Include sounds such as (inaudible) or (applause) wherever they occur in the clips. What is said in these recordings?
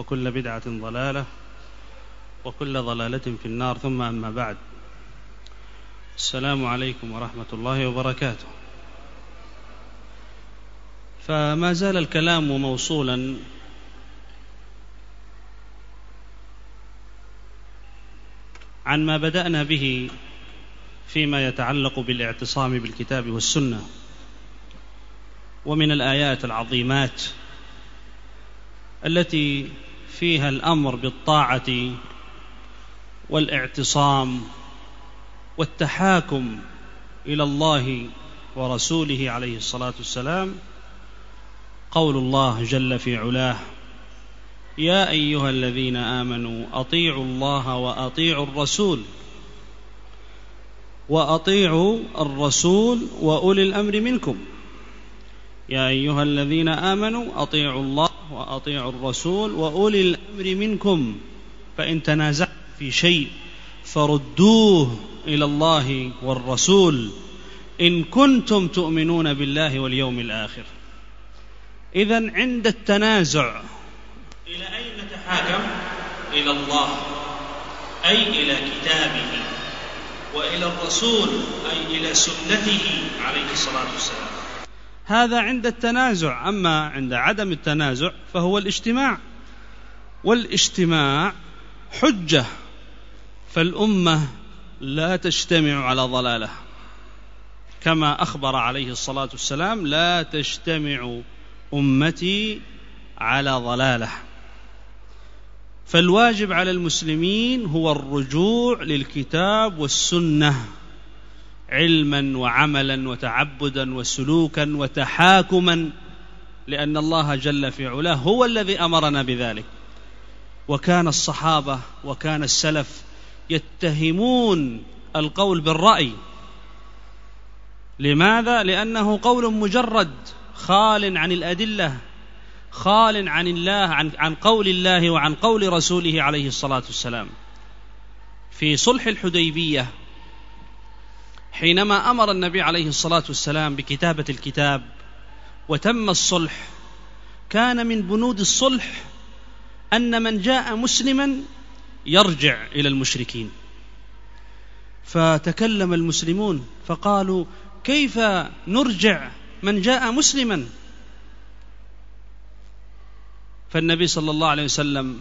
وكل بدعة ضلالة وكل ضلالة في النار ثم أما بعد. السلام عليكم ورحمة الله وبركاته. فما زال الكلام موصولا عن ما بدأنا به فيما يتعلق بالاعتصام بالكتاب والسنة ومن الآيات العظيمات التي فيها الأمر بالطاعة والاعتصام والتحاكم إلى الله ورسوله عليه الصلاة والسلام قول الله جل في علاه يا أيها الذين آمنوا أطيعوا الله وأطيعوا الرسول وأطيعوا الرسول وأولي الأمر منكم. يا أيها الذين آمنوا أطيعوا الله وأطيعوا الرسول وأولي الأمر منكم. فإن تنازعتم في شيء فردوه إلى الله والرسول. إن كنتم تؤمنون بالله واليوم الآخر. اذا عند التنازع إلى أين نتحاكم إلى الله أي إلى كتابه وإلى الرسول أي إلى سنته عليه الصلاة والسلام. هذا عند التنازع. أما عند عدم التنازع فهو الاجتماع. والاجتماع حجة فالأمة لا تجتمع على ضلالة. كما أخبر عليه الصلاة والسلام لا تجتمع أمتي على ضلالة. فالواجب على المسلمين هو الرجوع للكتاب والسنة. علما وعملا وتعبدا وسلوكا وتحاكما لأن الله جل في علاه هو الذي أمرنا بذلك. وكان الصحابة وكان السلف يتهمون القول بالرأي. لماذا؟ لأنه قول مجرد خال عن الأدلة خال عن الله عن عن قول الله وعن قول رسوله عليه الصلاة والسلام. في صلح الحديبية حينما أمر النبي عليه الصلاة والسلام بكتابة الكتاب وتم الصلح كان من بنود الصلح أن من جاء مسلما يرجع إلى المشركين. فتكلم المسلمون فقالوا كيف نرجع من جاء مسلما؟ فالنبي صلى الله عليه وسلم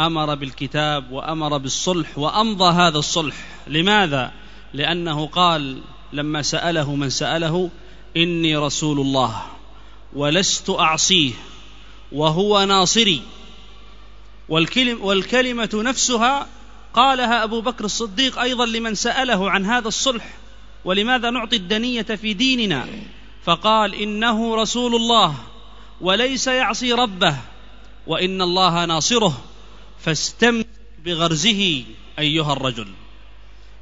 أمر بالكتاب وأمر بالصلح وأمضى هذا الصلح. لماذا؟ لأنه قال لما سأله من سأله إني رسول الله ولست أعصيه وهو ناصري. والكلم والكلمة نفسها قالها أبو بكر الصديق أيضا لمن سأله عن هذا الصلح ولماذا نعطي الدنية في ديننا. فقال إنه رسول الله وليس يعصي ربه وإن الله ناصره فاستمسك بغرزه أيها الرجل.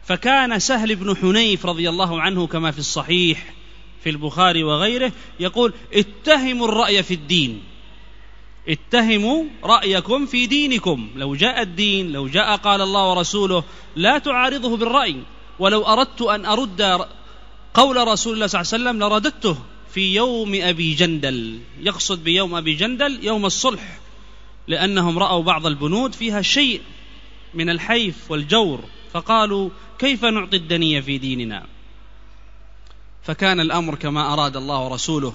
فكان سهل بن حنيف رضي الله عنه كما في الصحيح في البخاري وغيره يقول اتهموا الرأي في الدين. اتهموا رأيكم في دينكم. لو جاء الدين لو جاء قال الله ورسوله لا تعارضه بالرأي. ولو أردت أن أرد قول رسول الله صلى الله عليه وسلم لرددته في يوم أبي جندل. يقصد بيوم أبي جندل يوم الصلح لأنهم رأوا بعض البنود فيها شيء من الحيف والجور. فقالوا كيف نعطي الدنية في ديننا؟ فكان الأمر كما أراد الله ورسوله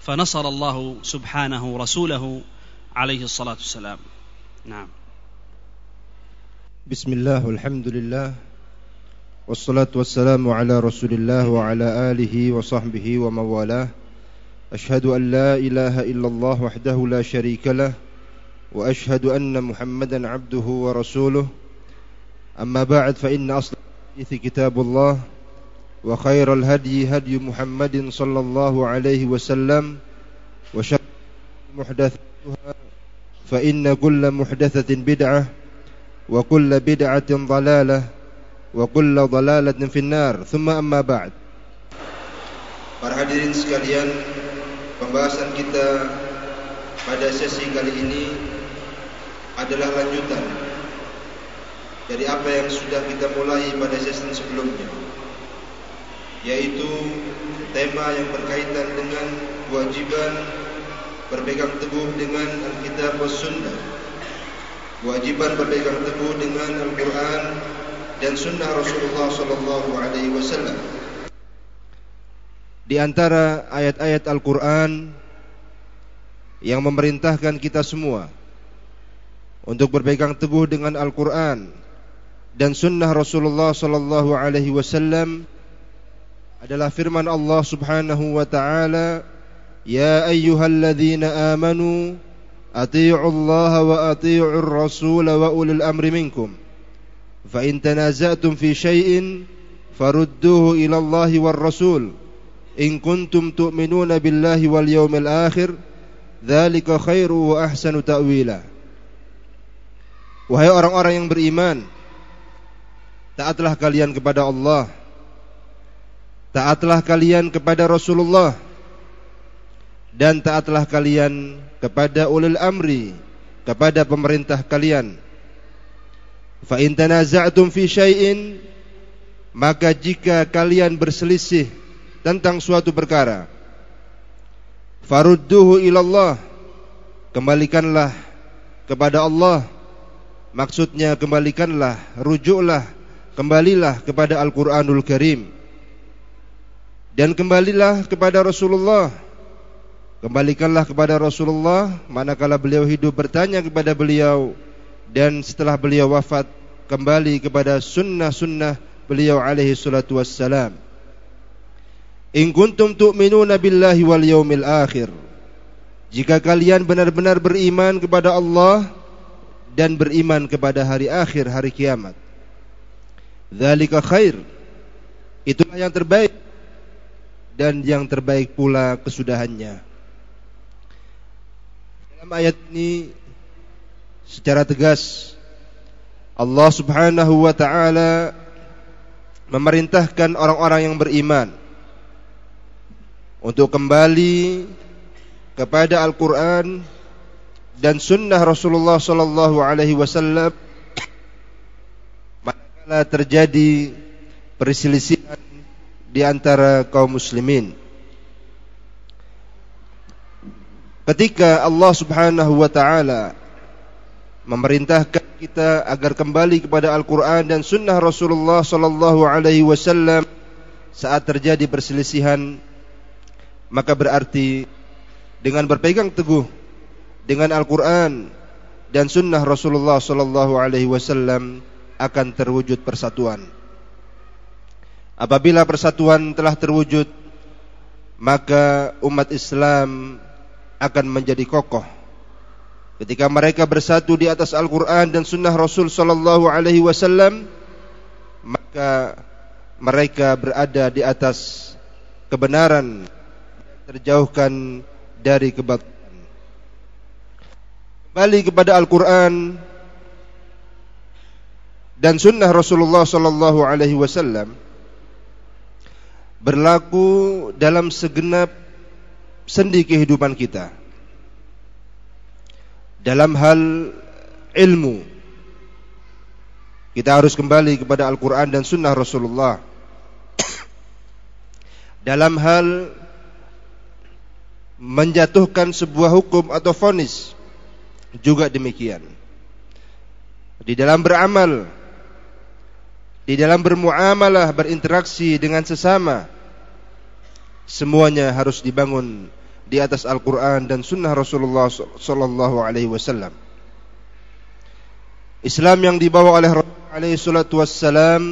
فنصر الله سبحانه رسوله عليه الصلاة والسلام. نعم. بسم الله والحمد لله والصلاة والسلام على رسول الله وعلى آله وصحبه ومن والاه. أشهد أن لا إله إلا الله وحده لا شريك له وأشهد أن محمدا عبده ورسوله. أما بعد فإن أصل الحديث كتاب الله وخير الهدي هدي محمد صلى الله عليه وسلم وشر محدثاتها فإن كل محدثة بدعة وكل بدعة ضلالة وكل ضلالة في النار ثم أما بعد Para hadirin sekalian, pembahasan kita pada sesi kali ini adalah lanjutan dari apa yang sudah kita mulai pada sesi sebelumnya yaitu tema yang berkaitan dengan kewajiban berpegang teguh dengan Alkitab dan Sunnah kewajiban berpegang teguh dengan Al-Quran dan Sunnah Rasulullah Sallallahu Alaihi Wasallam. Di antara ayat-ayat Al-Quran yang memerintahkan kita semua untuk berpegang teguh dengan Al-Quran dan Sunnah Rasulullah Sallallahu Alaihi Wasallam adalah firman Allah Subhanahu Wa Taala, Ya ayyuhalladzina amanu أطيعوا الله وأطيعوا الرسول وأولي الأمر منكم فإن تنازعتم في شيء فردوه إلى الله والرسول إن كنتم تؤمنون بالله واليوم الآخر ذلك خير وأحسن تأويلا Wahai orang-orang yang beriman Taatlah kalian kepada Allah. Taatlah kalian kepada Rasulullah. Dan taatlah kalian kepada ulil amri kepada pemerintah kalian. Fa in tanaza'tum fi syai'in maka jika kalian berselisih tentang suatu perkara farudduhu ilallah kembalikanlah kepada Allah. Maksudnya kembalikanlah rujuklah kembalilah kepada Al-Qur'anul Karim dan kembalilah kepada Rasulullah Kembalikanlah kepada Rasulullah manakala beliau hidup bertanya kepada beliau dan setelah beliau wafat kembali kepada sunnah-sunnah beliau alaihi salatu wassalam. In kuntum tu'minuna billahi wal yaumil akhir. Jika kalian benar-benar beriman kepada Allah dan beriman kepada hari akhir, hari kiamat. Dzalika khair. Itulah yang terbaik dan yang terbaik pula kesudahannya. Dalam ayat ini secara tegas Allah Subhanahu wa taala memerintahkan orang-orang yang beriman untuk kembali kepada Al-Qur'an dan sunnah Rasulullah sallallahu alaihi wasallam manakala terjadi perselisihan di antara kaum muslimin. Ketika Allah Subhanahu wa taala memerintahkan kita agar kembali kepada Al-Qur'an dan sunnah Rasulullah sallallahu alaihi wasallam saat terjadi perselisihan maka berarti dengan berpegang teguh dengan Al-Qur'an dan sunnah Rasulullah sallallahu alaihi wasallam akan terwujud persatuan. Apabila persatuan telah terwujud maka umat Islam akan menjadi kokoh ketika mereka bersatu di atas Al-Qur'an dan sunnah Rasul sallallahu alaihi wasallam maka mereka berada di atas kebenaran terjauhkan dari kebatilan kembali kepada Al-Qur'an dan sunnah Rasulullah sallallahu alaihi wasallam berlaku dalam segenap sendi kehidupan kita. Dalam hal ilmu. Kita harus kembali kepada Al-Quran dan Sunnah Rasulullah. (coughs) Dalam hal menjatuhkan sebuah hukum atau fonis. Juga demikian. Di dalam beramal di dalam bermuamalah berinteraksi dengan sesama semuanya harus dibangun di atas Al-Quran dan Sunnah Rasulullah Sallallahu Alaihi Wasallam. Islam yang dibawa oleh Rasulullah Alaihi Wasallam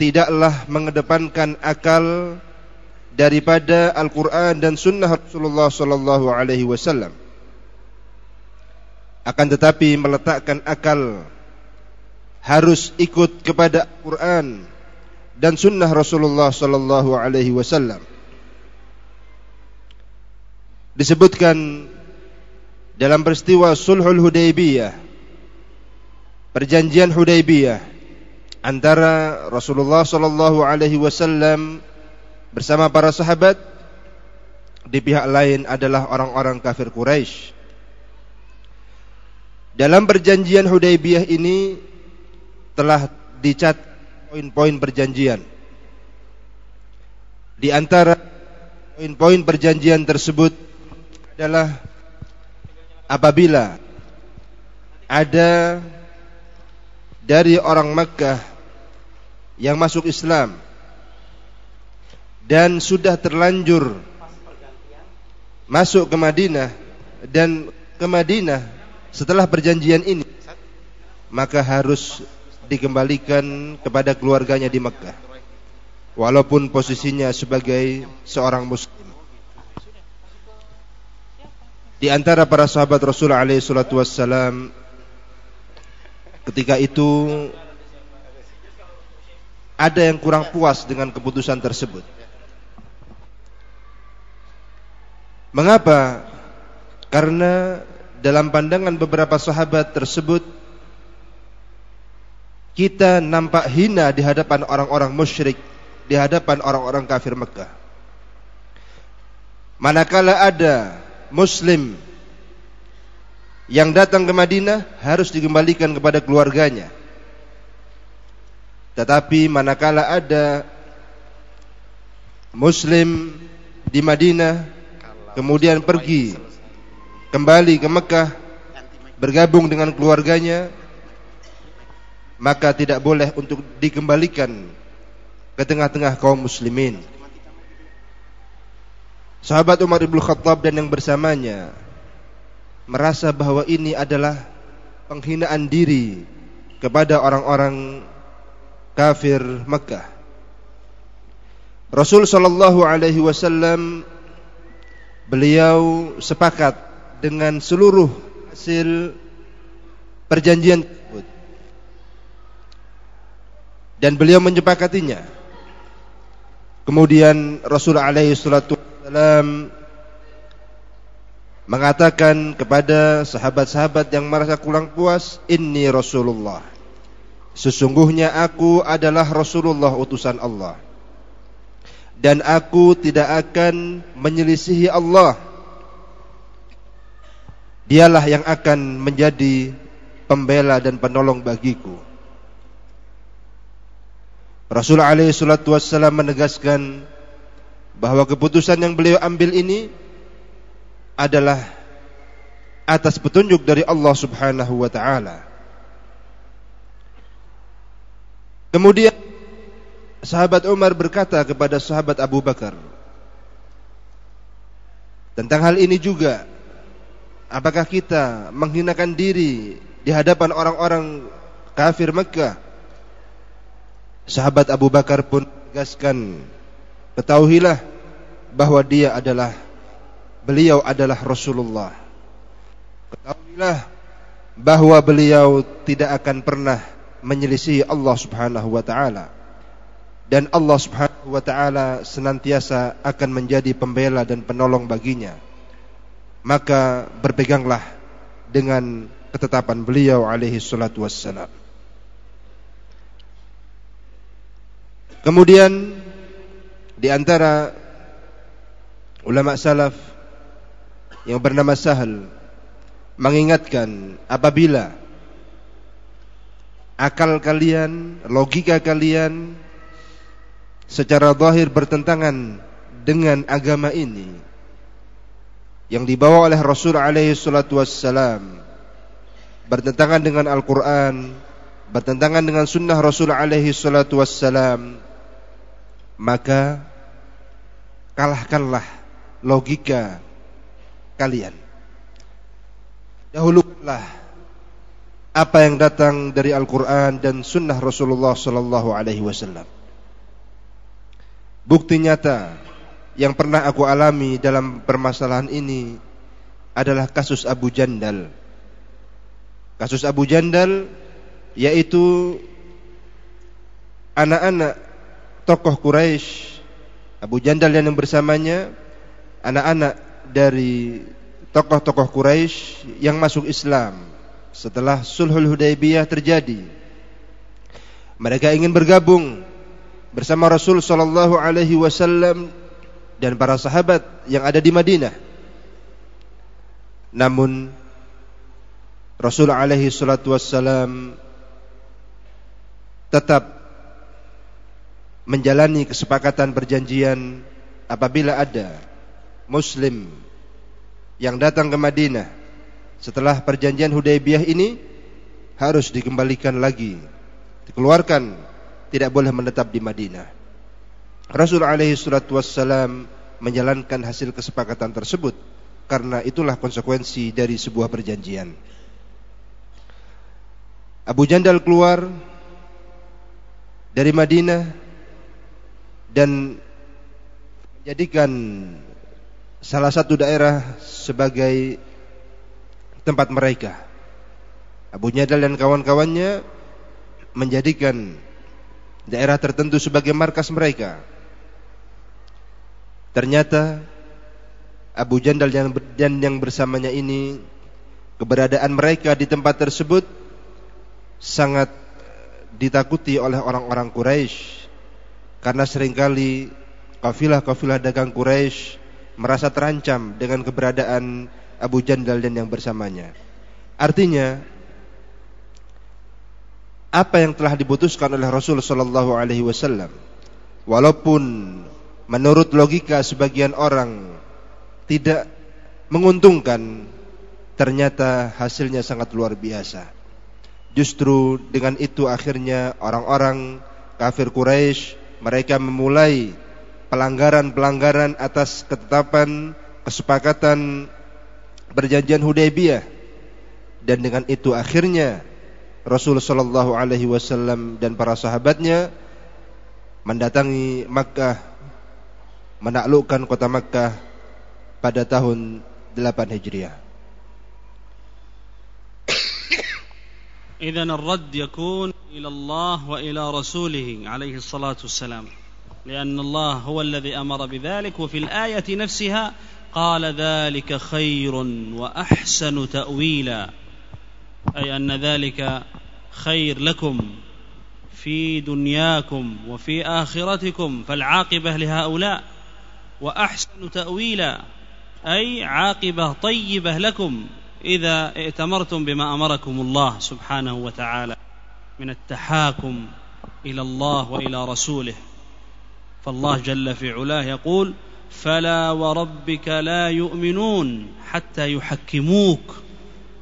tidaklah mengedepankan akal daripada Al-Quran dan Sunnah Rasulullah Sallallahu Alaihi Wasallam. Akan tetapi meletakkan akal harus ikut kepada Al-Quran dan sunnah Rasulullah sallallahu alaihi wasallam. Disebutkan dalam peristiwa Sulhul Hudaybiyah perjanjian Hudaybiyah antara Rasulullah sallallahu alaihi wasallam bersama para sahabat di pihak lain adalah orang-orang kafir Quraisy. Dalam perjanjian Hudaybiyah ini telah dicat poin-poin perjanjian. Di antara poin-poin perjanjian tersebut adalah apabila ada dari orang Mekah yang masuk Islam dan sudah terlanjur masuk ke Madinah dan ke Madinah setelah perjanjian ini maka harus dikembalikan kepada keluarganya di Mekah. Walaupun posisinya sebagai seorang muslim. Di antara para sahabat Rasul alaihi salatu ketika itu ada yang kurang puas dengan keputusan tersebut. Mengapa? Karena dalam pandangan beberapa sahabat tersebut kita nampak hina di hadapan orang-orang musyrik, di hadapan orang-orang kafir Mekah. Manakala ada muslim yang datang ke Madinah harus dikembalikan kepada keluarganya. Tetapi manakala ada muslim di Madinah kemudian pergi kembali ke Mekah bergabung dengan keluarganya maka tidak boleh untuk dikembalikan ke tengah-tengah kaum muslimin. Sahabat Umar ibn Khattab dan yang bersamanya merasa bahwa ini adalah penghinaan diri kepada orang-orang kafir Mekah. Rasul sallallahu alaihi wasallam beliau sepakat dengan seluruh hasil perjanjian tersebut dan beliau menyepakatinya kemudian Rasul alaihi salatu wasallam mengatakan kepada sahabat-sahabat yang merasa kurang puas inni Rasulullah sesungguhnya aku adalah Rasulullah utusan Allah dan aku tidak akan menyelisihi Allah. Dialah yang akan menjadi pembela dan penolong bagiku. Rasul alaihi salatu wassalam menegaskan bahwa keputusan yang beliau ambil ini adalah atas petunjuk dari Allah Subhanahu wa taala. Kemudian sahabat Umar berkata kepada sahabat Abu Bakar tentang hal ini juga apakah kita menghinakan diri di hadapan orang-orang kafir Mekah sahabat Abu Bakar pun tegaskan ketahuilah bahwa dia adalah beliau adalah Rasulullah ketahuilah bahwa beliau tidak akan pernah menyelisih Allah Subhanahu wa taala dan Allah Subhanahu wa taala senantiasa akan menjadi pembela dan penolong baginya. Maka berpeganglah dengan ketetapan beliau alaihi salatu wassalam. Kemudian di antara ulama salaf yang bernama Sahal mengingatkan apabila akal kalian, logika kalian secara zahir bertentangan dengan agama ini yang dibawa oleh Rasul alaihi salatu wassalam bertentangan dengan Al-Qur'an bertentangan dengan sunnah Rasul alaihi salatu wassalam maka kalahkanlah logika kalian dahulukanlah apa yang datang dari Al-Qur'an dan sunnah Rasulullah sallallahu alaihi wasallam Bukti nyata yang pernah aku alami dalam permasalahan ini adalah kasus Abu Jandal. Kasus Abu Jandal yaitu anak-anak tokoh Quraisy Abu Jandal yang bersamanya anak-anak dari tokoh-tokoh Quraisy yang masuk Islam setelah Sulhul Hudaybiyah terjadi. Mereka ingin bergabung bersama Rasul sallallahu alaihi wasallam dan para sahabat yang ada di Madinah. Namun Rasul alaihi salatu wassalam tetap menjalani kesepakatan perjanjian apabila ada muslim yang datang ke Madinah setelah perjanjian Hudaybiyah ini harus dikembalikan lagi, dikeluarkan, tidak boleh menetap di Madinah. Rasul alaihi salatu wassalam menjalankan hasil kesepakatan tersebut karena itulah konsekuensi dari sebuah perjanjian. Abu Jandal keluar dari Madinah dan menjadikan salah satu daerah sebagai tempat mereka. Abu Jandal dan kawan-kawannya menjadikan daerah tertentu sebagai markas mereka. Ternyata Abu Jandal dan yang bersamanya ini keberadaan mereka di tempat tersebut sangat ditakuti oleh orang-orang Quraisy karena sering kali kafilah-kafilah dagang Quraisy merasa terancam dengan keberadaan Abu Jandal dan yang bersamanya. Artinya apa yang telah diputuskan oleh Rasul sallallahu alaihi wasallam walaupun menurut logika sebagian orang tidak menguntungkan ternyata hasilnya sangat luar biasa. Justru dengan itu akhirnya orang-orang kafir Quraisy mereka memulai pelanggaran-pelanggaran atas ketetapan kesepakatan perjanjian Hudaybiyah dan dengan itu akhirnya Rasul sallallahu alaihi wasallam dan para sahabatnya mendatangi Makkah menaklukkan kota Makkah pada tahun 8 Hijriah. إذا الرد يكون إلى الله وإلى رسوله عليه الصلاة والسلام. لأن الله هو الذي أمر بذلك وفي الآية نفسها قال ذلك خير وأحسن تأويلا. أي أن ذلك خير لكم في دنياكم وفي آخرتكم فالعاقبة لهؤلاء وأحسن تأويلا. أي عاقبة طيبة لكم. إذا ائتمرتم بما أمركم الله سبحانه وتعالى من التحاكم إلى الله وإلى رسوله فالله جل في علاه يقول فلا وربك لا يؤمنون حتى يحكموك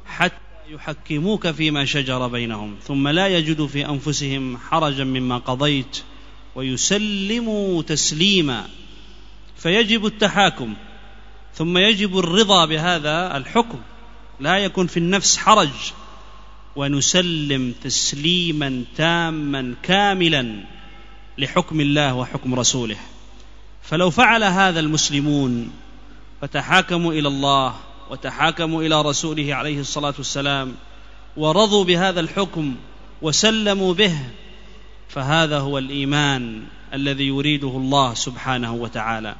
حتى يحكموك فيما شجر بينهم ثم لا يجدوا في أنفسهم حرجا مما قضيت ويسلموا تسليما. فيجب التحاكم ثم يجب الرضا بهذا الحكم. لا يكن في النفس حرج ونسلم تسليما تاما كاملا لحكم الله وحكم رسوله. فلو فعل هذا المسلمون فتحاكموا إلى الله وتحاكموا إلى رسوله عليه الصلاة والسلام ورضوا بهذا الحكم وسلموا به فهذا هو الإيمان الذي يريده الله سبحانه وتعالى.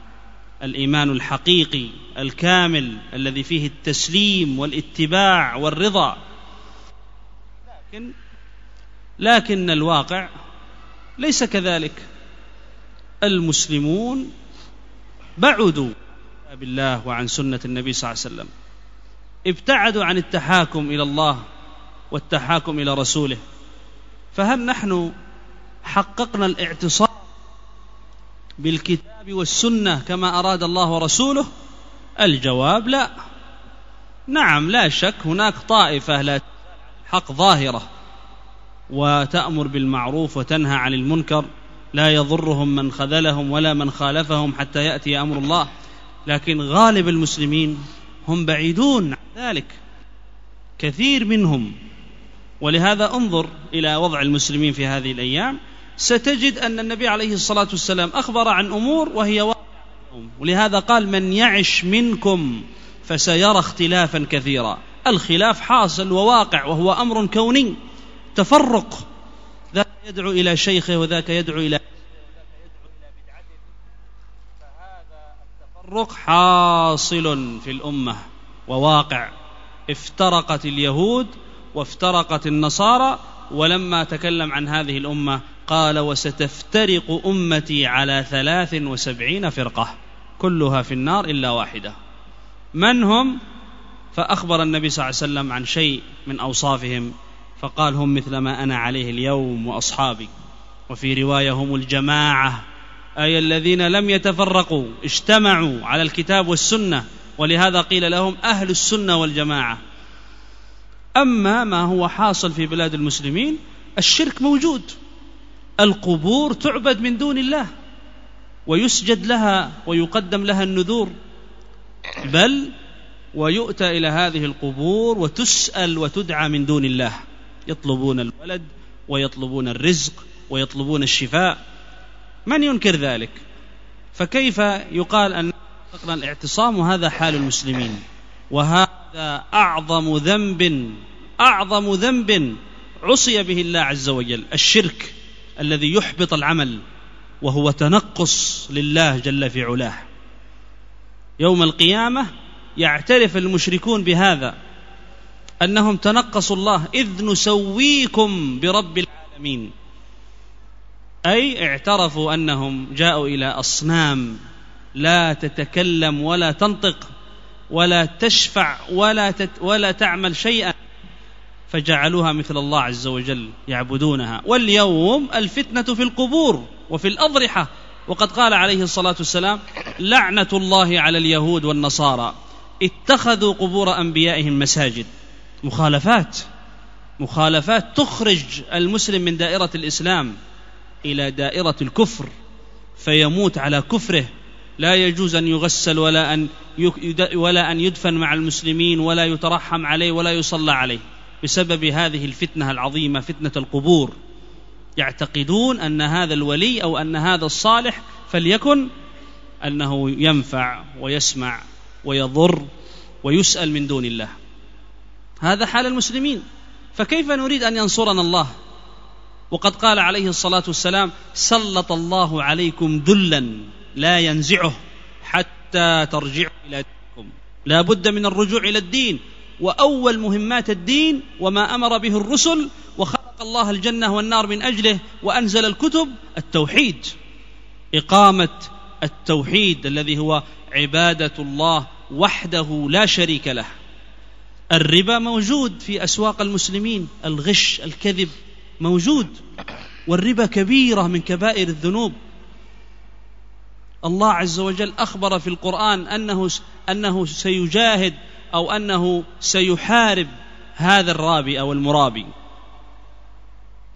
الإيمان الحقيقي الكامل الذي فيه التسليم والاتباع والرضا. لكن لكن الواقع ليس كذلك. المسلمون بعدوا كتاب الله وعن سنة النبي صلى الله عليه وسلم. ابتعدوا عن التحاكم إلى الله والتحاكم إلى رسوله. فهل نحن حققنا الاعتصام بالكتاب والسنة كما أراد الله ورسوله؟ الجواب لا. نعم لا شك هناك طائفة لا حق ظاهرة وتأمر بالمعروف وتنهى عن المنكر لا يضرهم من خذلهم ولا من خالفهم حتى يأتي أمر الله. لكن غالب المسلمين هم بعيدون عن ذلك. كثير منهم. ولهذا انظر إلى وضع المسلمين في هذه الأيام. ستجد أن النبي عليه الصلاة والسلام أخبر عن أمور وهي ولهذا قال من يعش منكم فسيرى اختلافا كثيرا. الخلاف حاصل وواقع وهو أمر كوني. تفرق. ذاك يدعو إلى شيخه وذاك يدعو إلى التفرق حاصل في الأمة وواقع. افترقت اليهود وافترقت النصارى ولما تكلم عن هذه الأمة قال وستفترق أمتي على ثلاث وسبعين فرقة كلها في النار إلا واحدة. من هم؟ فأخبر النبي صلى الله عليه وسلم عن شيء من أوصافهم فقال هم مثل ما أنا عليه اليوم وأصحابي. وفي رواية هم الجماعة أي الذين لم يتفرقوا اجتمعوا على الكتاب والسنة ولهذا قيل لهم أهل السنة والجماعة. أما ما هو حاصل في بلاد المسلمين الشرك موجود. القبور تعبد من دون الله ويسجد لها ويقدم لها النذور بل ويؤتى إلى هذه القبور وتسأل وتدعى من دون الله يطلبون الولد ويطلبون الرزق ويطلبون الشفاء. من ينكر ذلك؟ فكيف يقال أن الاعتصام هذا حال المسلمين؟ وهذا أعظم ذنب أعظم ذنب عصي به الله عز وجل الشرك. الذي يحبط العمل وهو تنقص لله جل في علاه. يوم القيامة يعترف المشركون بهذا أنهم تنقصوا الله إذ نسويكم برب العالمين. أي اعترفوا أنهم جاءوا إلى أصنام لا تتكلم ولا تنطق ولا تشفع ولا تت ولا تعمل شيئا. فجعلوها مثل الله عز وجل يعبدونها. واليوم الفتنة في القبور وفي الأضرحة. وقد قال عليه الصلاة والسلام لعنة الله على اليهود والنصارى. اتخذوا قبور أنبيائهم مساجد. مخالفات. مخالفات تخرج المسلم من دائرة الإسلام إلى دائرة الكفر. فيموت على كفره. لا يجوز أن يغسل ولا أن ولا أن يدفن مع المسلمين ولا يترحم عليه ولا يصلى عليه. بسبب هذه الفتنة العظيمة فتنة القبور. يعتقدون أن هذا الولي أو أن هذا الصالح فليكن أنه ينفع ويسمع ويضر ويسأل من دون الله. هذا حال المسلمين. فكيف نريد أن ينصرنا الله؟ وقد قال عليه الصلاة والسلام سلط الله عليكم ذلا لا ينزعه حتى ترجعوا إلى دينكم. لا بد من الرجوع إلى الدين. وأول مهمات الدين وما أمر به الرسل وخلق الله الجنة والنار من أجله وأنزل الكتب التوحيد. إقامة التوحيد الذي هو عبادة الله وحده لا شريك له. الربا موجود في أسواق المسلمين الغش الكذب موجود. والربا كبيرة من كبائر الذنوب. الله عز وجل أخبر في القرآن أنه أنه سيجاهد أو أنه سيحارب هذا الرابي أو المرابي.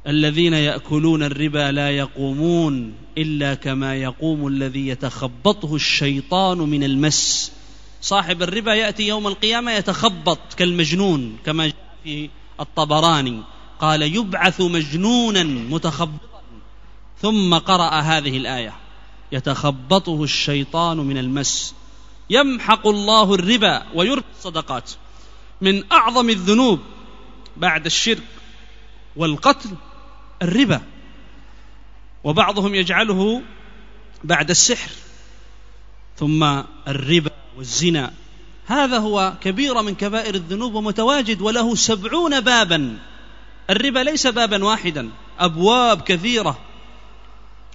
الذين يأكلون الربا لا يقومون إلا كما يقوم الذي يتخبطه الشيطان من المس. صاحب الربا يأتي يوم القيامة يتخبط كالمجنون كما جاء في الطبراني. قال يبعث مجنونا متخبطا. ثم قرأ هذه الآية. يتخبطه الشيطان من المس. يمحق الله الربا ويربي الصدقات من أعظم الذنوب بعد الشرك والقتل الربا. وبعضهم يجعله بعد السحر ثم الربا والزنا. هذا هو كبيرة من كبائر الذنوب ومتواجد وله سبعون بابا. الربا ليس بابا واحدا أبواب كثيرة.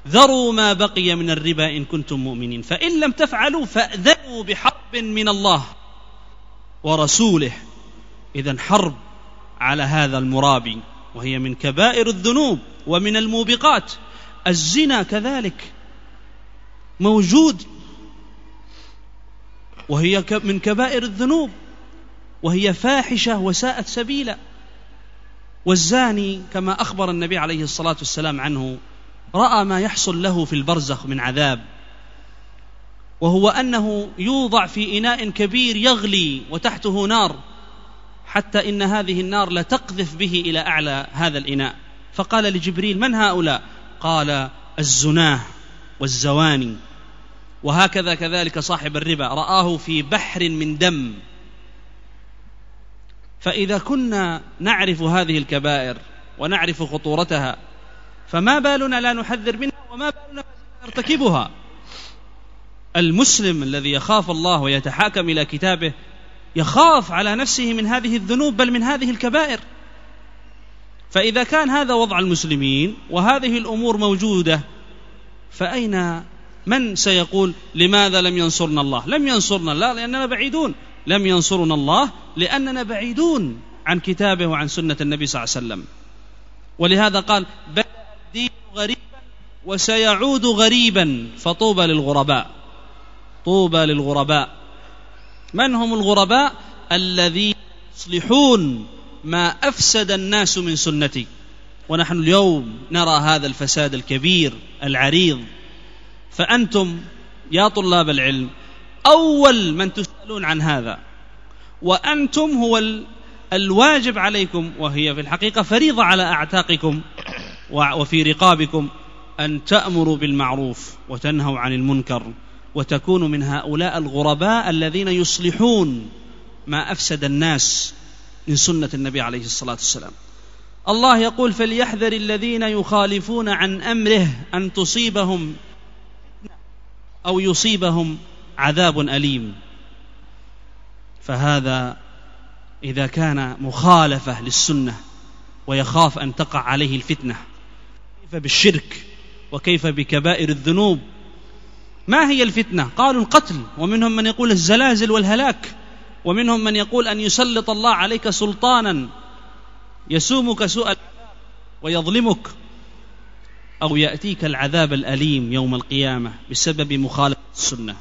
ذروا ما بقي من الربا إن كنتم مؤمنين. فإن لم تفعلوا فأذنوا بحرب من الله ورسوله. إذا حرب على هذا المرابي وهي من كبائر الذنوب ومن الموبقات. الزنا كذلك موجود وهي من كبائر الذنوب وهي فاحشة وساءت سبيلا. والزاني كما أخبر النبي عليه الصلاة والسلام عنه رأى ما يحصل له في البرزخ من عذاب وهو أنه يوضع في إناء كبير يغلي وتحته نار حتى إن هذه النار لتقذف به إلى أعلى هذا الإناء. فقال لجبريل من هؤلاء؟ قال الزناة والزواني. وهكذا كذلك صاحب الربا رآه في بحر من دم. فإذا كنا نعرف هذه الكبائر ونعرف خطورتها فما بالنا لا نحذر منها وما بالنا نرتكبها. المسلم الذي يخاف الله ويتحاكم إلى كتابه يخاف على نفسه من هذه الذنوب بل من هذه الكبائر. فإذا كان هذا وضع المسلمين وهذه الأمور موجودة فأين من سيقول لماذا لم ينصرنا الله؟ لم ينصرنا الله لأننا بعيدون لم ينصرنا الله لأننا بعيدون عن كتابه وعن سنة النبي صلى الله عليه وسلم. ولهذا قال الدين غريبا وسيعود غريبا فطوبى للغرباء. طوبى للغرباء. من هم الغرباء؟ الذين يصلحون ما أفسد الناس من سنتي. ونحن اليوم نرى هذا الفساد الكبير العريض. فأنتم يا طلاب العلم أول من تسألون عن هذا. وأنتم هو الواجب عليكم وهي في الحقيقة فريضة على أعتاقكم. وفي رقابكم أن تأمروا بالمعروف وتنهوا عن المنكر وتكونوا من هؤلاء الغرباء الذين يصلحون ما أفسد الناس من سنة النبي عليه الصلاة والسلام. الله يقول فليحذر الذين يخالفون عن أمره أن تصيبهم أو يصيبهم عذاب أليم. فهذا إذا كان مخالفة للسنة ويخاف أن تقع عليه الفتنة. كيف بالشرك وكيف بكبائر الذنوب؟ ما هي الفتنة؟ قالوا القتل ومنهم من يقول الزلازل والهلاك ومنهم من يقول أن يسلط الله عليك سلطانا يسومك سوء ويظلمك أو يأتيك العذاب الأليم يوم القيامة بسبب مخالفة السنة.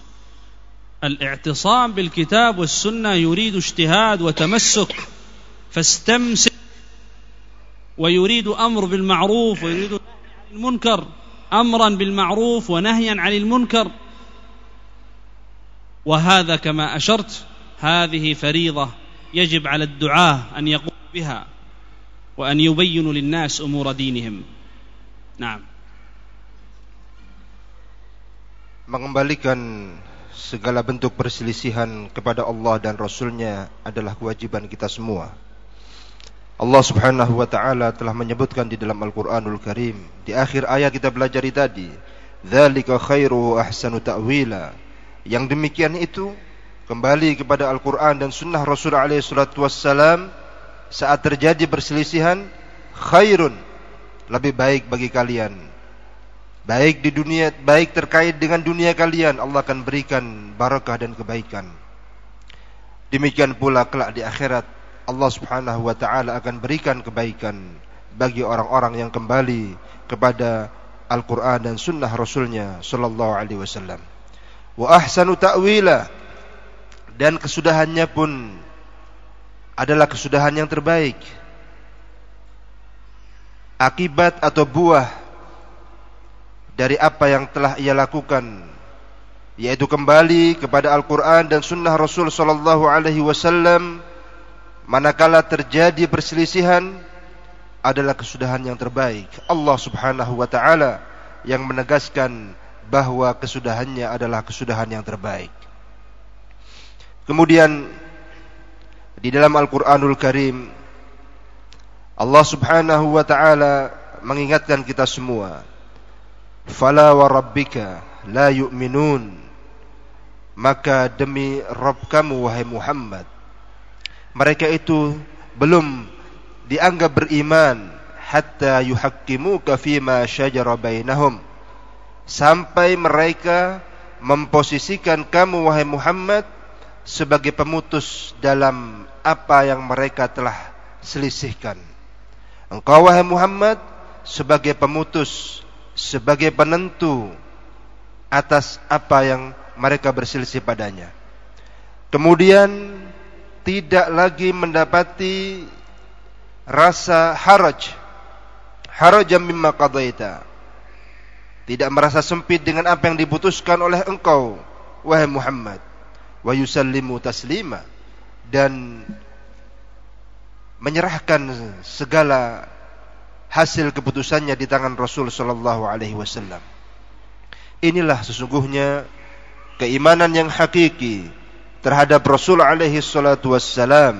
الاعتصام بالكتاب والسنة يريد اجتهاد وتمسك فاستمسك ويريد أمر بالمعروف ويريد المنكر أمرا بالمعروف ونهيا عن المنكر. وهذا كما أشرت هذه فريضة يجب على الدعاة أن يقوم بها وأن يبينوا للناس أمور دينهم. نعم. Mengembalikan segala bentuk perselisihan kepada Allah dan Rasulnya adalah kewajiban kita semua. Allah subhanahu wa ta'ala telah menyebutkan di dalam Al-Quranul Karim. Di akhir ayat kita belajar tadi. Dhalika khairu ahsanu ta'wila. Yang demikian itu kembali kepada Al-Quran dan Sunnah Rasul alaihi salatu wassalam saat terjadi perselisihan khairun lebih baik bagi kalian baik di dunia baik terkait dengan dunia kalian Allah akan berikan barakah dan kebaikan demikian pula kelak di akhirat Allah Subhanahu wa taala akan berikan kebaikan bagi orang-orang yang kembali kepada Al-Qur'an dan sunnah Rasulnya sallallahu alaihi wasallam wa ahsanu ta'wila dan kesudahannya pun adalah kesudahan yang terbaik. Akibat atau buah dari apa yang telah ia lakukan yaitu kembali kepada Al-Qur'an dan sunnah Rasul sallallahu alaihi wasallam manakala terjadi perselisihan adalah kesudahan yang terbaik. Allah Subhanahu wa taala yang menegaskan bahwa kesudahannya adalah kesudahan yang terbaik. Kemudian di dalam Al-Qur'anul Karim Allah Subhanahu wa taala mengingatkan kita semua Fala wa rabbika la yu'minun maka demi Rabb kamu wahai Muhammad mereka itu belum dianggap beriman hatta yuhaqqimuka fima syajara bainahum sampai mereka memposisikan kamu wahai Muhammad sebagai pemutus dalam apa yang mereka telah selisihkan. Engkau wahai Muhammad sebagai pemutus, sebagai penentu atas apa yang mereka berselisih padanya. Kemudian tidak lagi mendapati rasa haraj. Haraj mimma qadaita. Tidak merasa sempit dengan apa yang diputuskan oleh engkau wahai Muhammad wa yusallimu taslima dan menyerahkan segala hasil keputusannya di tangan Rasul sallallahu alaihi wasallam. Inilah sesungguhnya keimanan yang hakiki terhadap Rasul alaihi salatu wassalam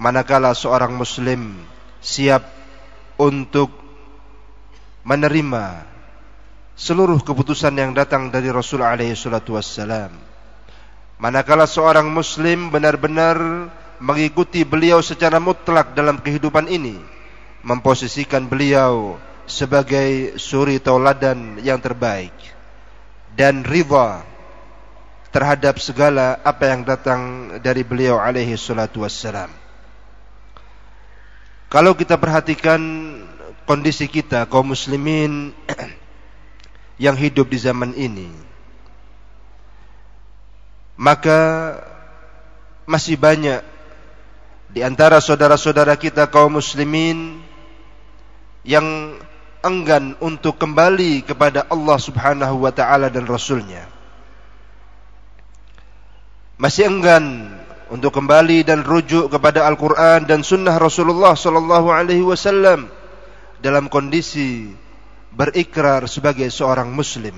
manakala seorang muslim siap untuk menerima seluruh keputusan yang datang dari Rasul alaihi salatu wassalam. Manakala seorang muslim benar-benar mengikuti beliau secara mutlak dalam kehidupan ini, memposisikan beliau sebagai suri tauladan yang terbaik dan ridha terhadap segala apa yang datang dari beliau alaihi salatu wassalam. Kalau kita perhatikan kondisi kita kaum muslimin (clears throat) yang hidup di zaman ini, maka masih banyak di antara saudara-saudara kita kaum muslimin yang enggan untuk kembali kepada Allah Subhanahu wa taala dan rasulnya. Masih enggan untuk kembali dan rujuk kepada Al-Qur'an dan sunnah Rasulullah sallallahu alaihi wasallam dalam kondisi berikrar sebagai seorang muslim.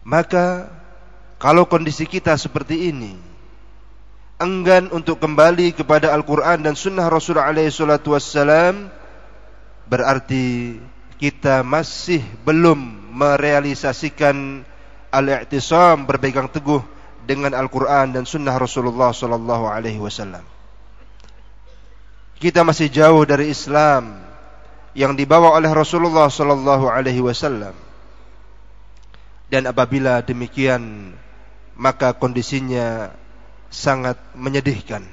Maka kalau kondisi kita seperti ini, enggan untuk kembali kepada Al-Quran dan Sunnah Rasulullah SAW, berarti kita masih belum merealisasikan al-i'tisam berpegang teguh dengan Al-Quran dan Sunnah Rasulullah Sallallahu Alaihi Wasallam. Kita masih jauh dari Islam yang dibawa oleh Rasulullah Sallallahu Alaihi Wasallam. Dan apabila demikian, maka kondisinya sangat menyedihkan.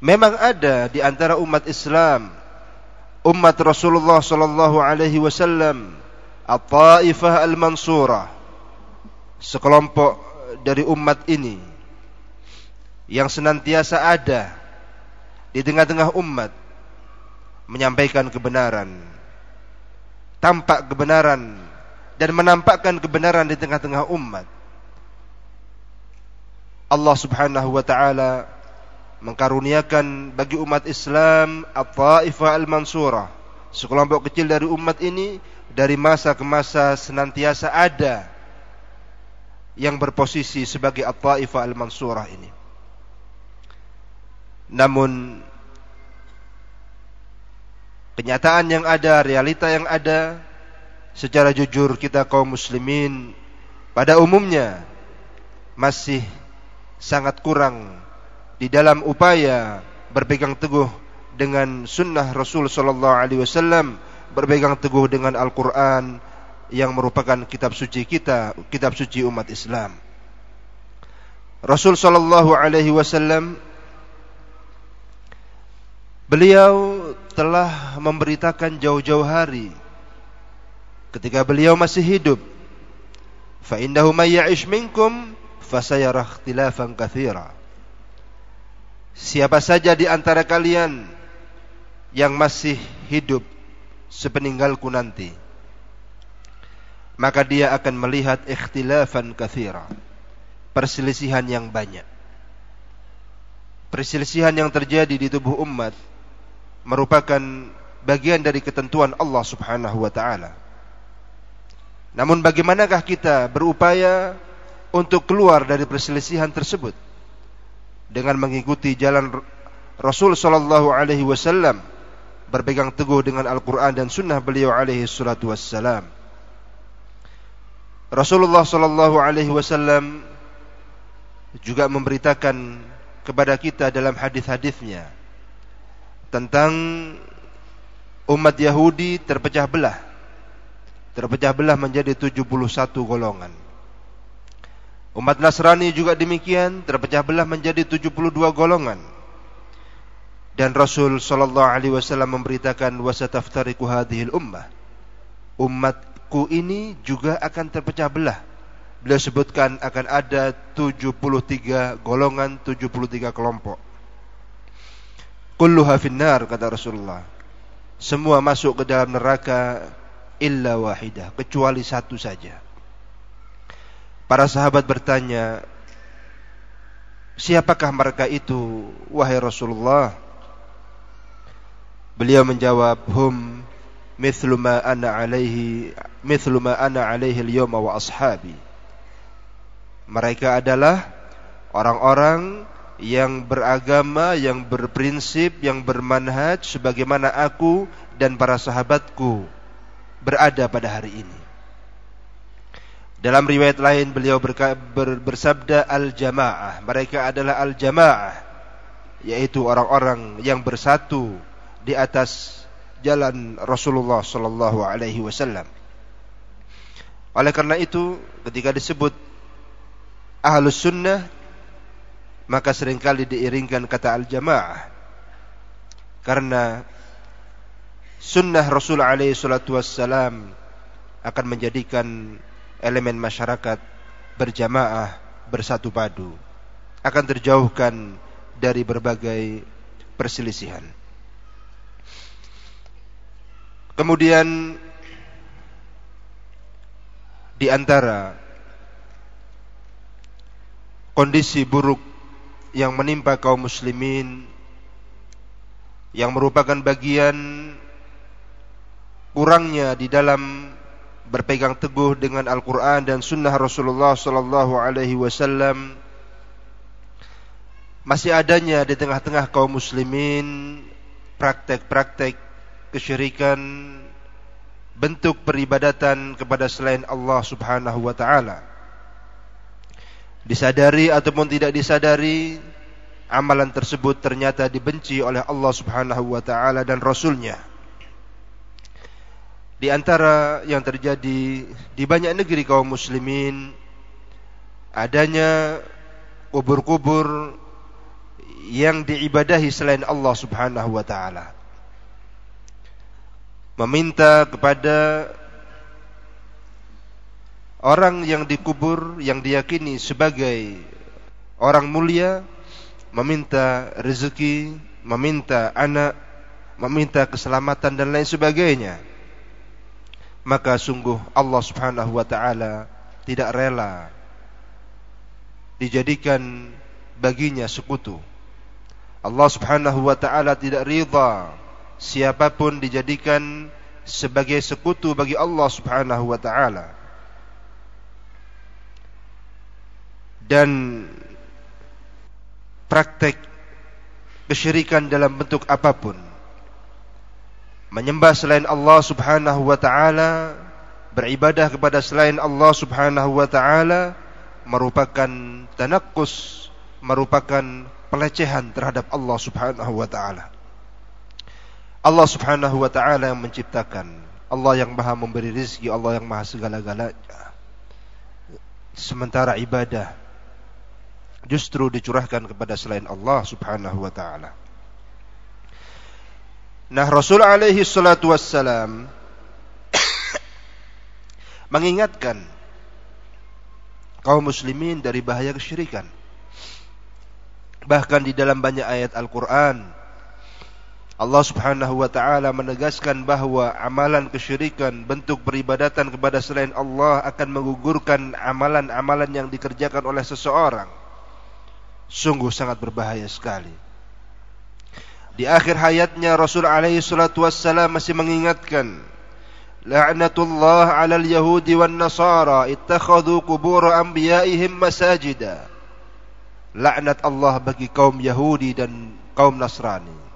Memang ada di antara umat Islam, umat Rasulullah sallallahu alaihi wasallam, at-taifah al-mansurah, sekelompok dari umat ini yang senantiasa ada di tengah-tengah umat menyampaikan kebenaran, tampak kebenaran dan menampakkan kebenaran di tengah-tengah umat. Allah Subhanahu wa taala mengkaruniakan bagi umat Islam at-taifah al-mansurah sekelompok kecil dari umat ini dari masa ke masa senantiasa ada yang berposisi sebagai at-taifah al-mansurah ini. Namun kenyataan yang ada realita yang ada secara jujur kita kaum muslimin pada umumnya masih sangat kurang di dalam upaya berpegang teguh dengan sunnah Rasul Sallallahu Alaihi Wasallam, berpegang teguh dengan Al-Quran yang merupakan kitab suci kita, kitab suci umat Islam. Rasul Sallallahu Alaihi Wasallam beliau telah memberitakan jauh-jauh hari ketika beliau masih hidup. Fa innahu may ya'ish minkum fasayara ikhtilafan katsira. Siapa saja di antara kalian yang masih hidup sepeninggalku nanti, maka dia akan melihat ikhtilafan katsira. Perselisihan yang banyak. Perselisihan yang terjadi di tubuh umat merupakan bagian dari ketentuan Allah Subhanahu wa taala. Namun bagaimanakah kita berupaya untuk keluar dari perselisihan tersebut dengan mengikuti jalan Rasul sallallahu alaihi wasallam berpegang teguh dengan Al-Qur'an dan sunnah beliau alaihi salatu. Rasulullah sallallahu alaihi wasallam juga memberitakan kepada kita dalam hadis-hadisnya tentang umat Yahudi terpecah belah. Terpecah belah menjadi 71 golongan. Umat Nasrani juga demikian terpecah belah menjadi 72 golongan. Dan Rasul sallallahu alaihi wasallam memberitakan wasataftariqu hadhil ummah. Umatku ini juga akan terpecah belah. Beliau sebutkan akan ada 73 golongan, 73 kelompok. Kulluha finnar kata Rasulullah. Semua masuk ke dalam neraka illa wahidah, kecuali satu saja. Para sahabat bertanya, "Siapakah mereka itu, wahai Rasulullah?" Beliau menjawab, "Hum mithlu ma ana alaihi mithlu ma ana alaihi al-yawma wa ashabi." Mereka adalah orang-orang yang beragama, yang berprinsip, yang bermanhaj sebagaimana aku dan para sahabatku berada pada hari ini. Dalam riwayat lain beliau ber, ber, bersabda al-jamaah. Mereka adalah al-jamaah. Yaitu orang-orang yang bersatu di atas jalan Rasulullah sallallahu alaihi wasallam. Oleh karena itu ketika disebut ahlus sunnah maka sering kali diiringkan kata al-jamaah. Karena sunnah Rasul alaihi salatu wassalam akan menjadikan elemen masyarakat berjamaah bersatu padu akan terjauhkan dari berbagai perselisihan. Kemudian di antara kondisi buruk yang menimpa kaum muslimin yang merupakan bagian kurangnya di dalam berpegang teguh dengan Al-Quran dan Sunnah Rasulullah Sallallahu Alaihi Wasallam masih adanya di tengah-tengah kaum muslimin praktek-praktek kesyirikan bentuk peribadatan kepada selain Allah Subhanahu wa taala disadari ataupun tidak disadari amalan tersebut ternyata dibenci oleh Allah Subhanahu wa taala dan rasulnya di antara yang terjadi di banyak negeri kaum muslimin adanya kubur-kubur yang diibadahi selain Allah Subhanahu wa taala. Meminta kepada orang yang dikubur yang diyakini sebagai orang mulia meminta rezeki, meminta anak, meminta keselamatan dan lain sebagainya maka sungguh Allah Subhanahu wa taala tidak rela dijadikan baginya sekutu. Allah Subhanahu wa taala tidak ridha siapa pun dijadikan sebagai sekutu bagi Allah Subhanahu wa taala. Dan praktek kesyirikan dalam bentuk apa pun menyembah selain Allah Subhanahu wa taala, beribadah kepada selain Allah Subhanahu wa taala merupakan tanakkus, merupakan pelecehan terhadap Allah Subhanahu wa taala. Allah Subhanahu wa taala yang menciptakan, Allah yang Maha memberi rezeki, Allah yang Maha segala-galanya. Sementara ibadah justru dicurahkan kepada selain Allah Subhanahu wa taala. Nah Rasul alaihi salatu wassalam (coughs) mengingatkan kaum muslimin dari bahaya kesyirikan. Bahkan di dalam banyak ayat Al-Quran Allah subhanahu wa ta'ala menegaskan bahwa amalan kesyirikan Bentuk peribadatan kepada selain Allah Akan menggugurkan amalan-amalan yang dikerjakan oleh seseorang Sungguh sangat berbahaya sekali di akhir hayatnya Rasul alaihi salatu wassalam masih mengingatkan La'natullah 'alal yahudi wan nasara ittakhadhu qubur anbiya'ihim masajida. Laknat Allah bagi kaum Yahudi dan kaum Nasrani.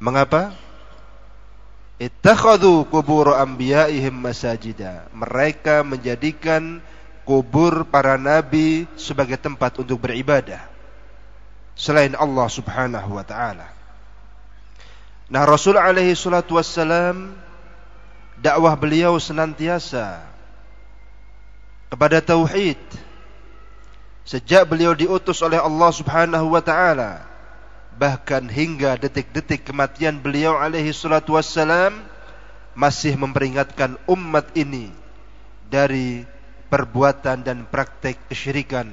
Mengapa? Ittakhadhu qubur anbiya'ihim masajida. Mereka menjadikan kubur para nabi sebagai tempat untuk beribadah selain Allah Subhanahu wa taala. Nah Rasul alaihi salatu wassalam dakwah beliau senantiasa kepada tauhid sejak beliau diutus oleh Allah Subhanahu wa taala bahkan hingga detik-detik kematian beliau alaihi salatu wassalam masih memperingatkan umat ini dari perbuatan dan praktek kesyirikan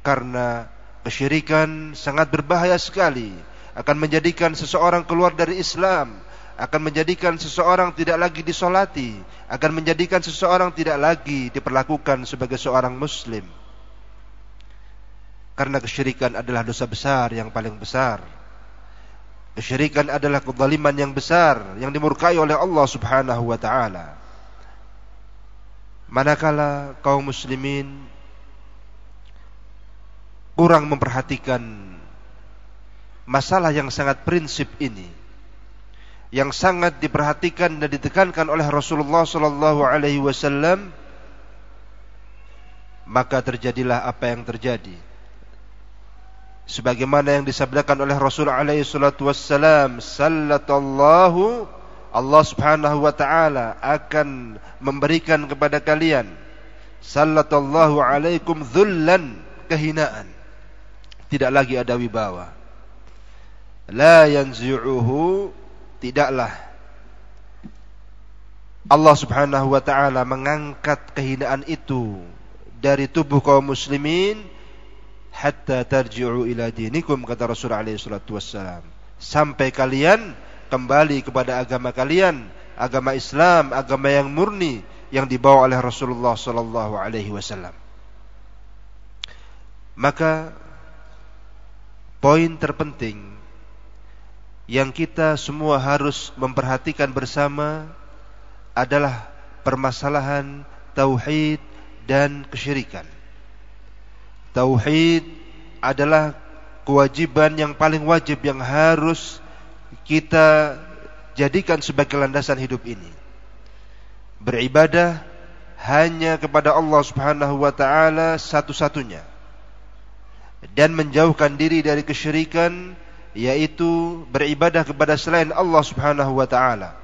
karena kesyirikan sangat berbahaya sekali akan menjadikan seseorang keluar dari Islam, akan menjadikan seseorang tidak lagi disolati, akan menjadikan seseorang tidak lagi diperlakukan sebagai seorang Muslim. Karena kesyirikan adalah dosa besar yang paling besar. Kesyirikan adalah kezaliman yang besar yang dimurkai oleh Allah Subhanahu wa taala. Manakala kaum muslimin kurang memperhatikan masalah yang sangat prinsip ini yang sangat diperhatikan dan ditekankan oleh Rasulullah sallallahu alaihi wasallam maka terjadilah apa yang terjadi sebagaimana yang disabdakan oleh Rasul alaihi salatu wassalam sallallahu Allah Subhanahu wa taala akan memberikan kepada kalian sallallahu alaikum dhullan kehinaan. Tidak lagi ada wibawa. La yanzi'uhu tidaklah. Allah Subhanahu wa taala mengangkat kehinaan itu dari tubuh kaum muslimin hatta tarji'u ila dinikum kata Rasul alaihi salatu wassalam. Sampai kalian kembali kepada agama kalian, agama Islam, agama yang murni yang dibawa oleh Rasulullah sallallahu alaihi wasallam. Maka poin terpenting yang kita semua harus memperhatikan bersama adalah permasalahan tauhid dan kesyirikan. Tauhid adalah kewajiban yang paling wajib yang harus kita jadikan sebagai landasan hidup ini. Beribadah hanya kepada Allah Subhanahu wa taala satu-satunya. Dan menjauhkan diri dari kesyirikan yaitu beribadah kepada selain Allah Subhanahu wa taala.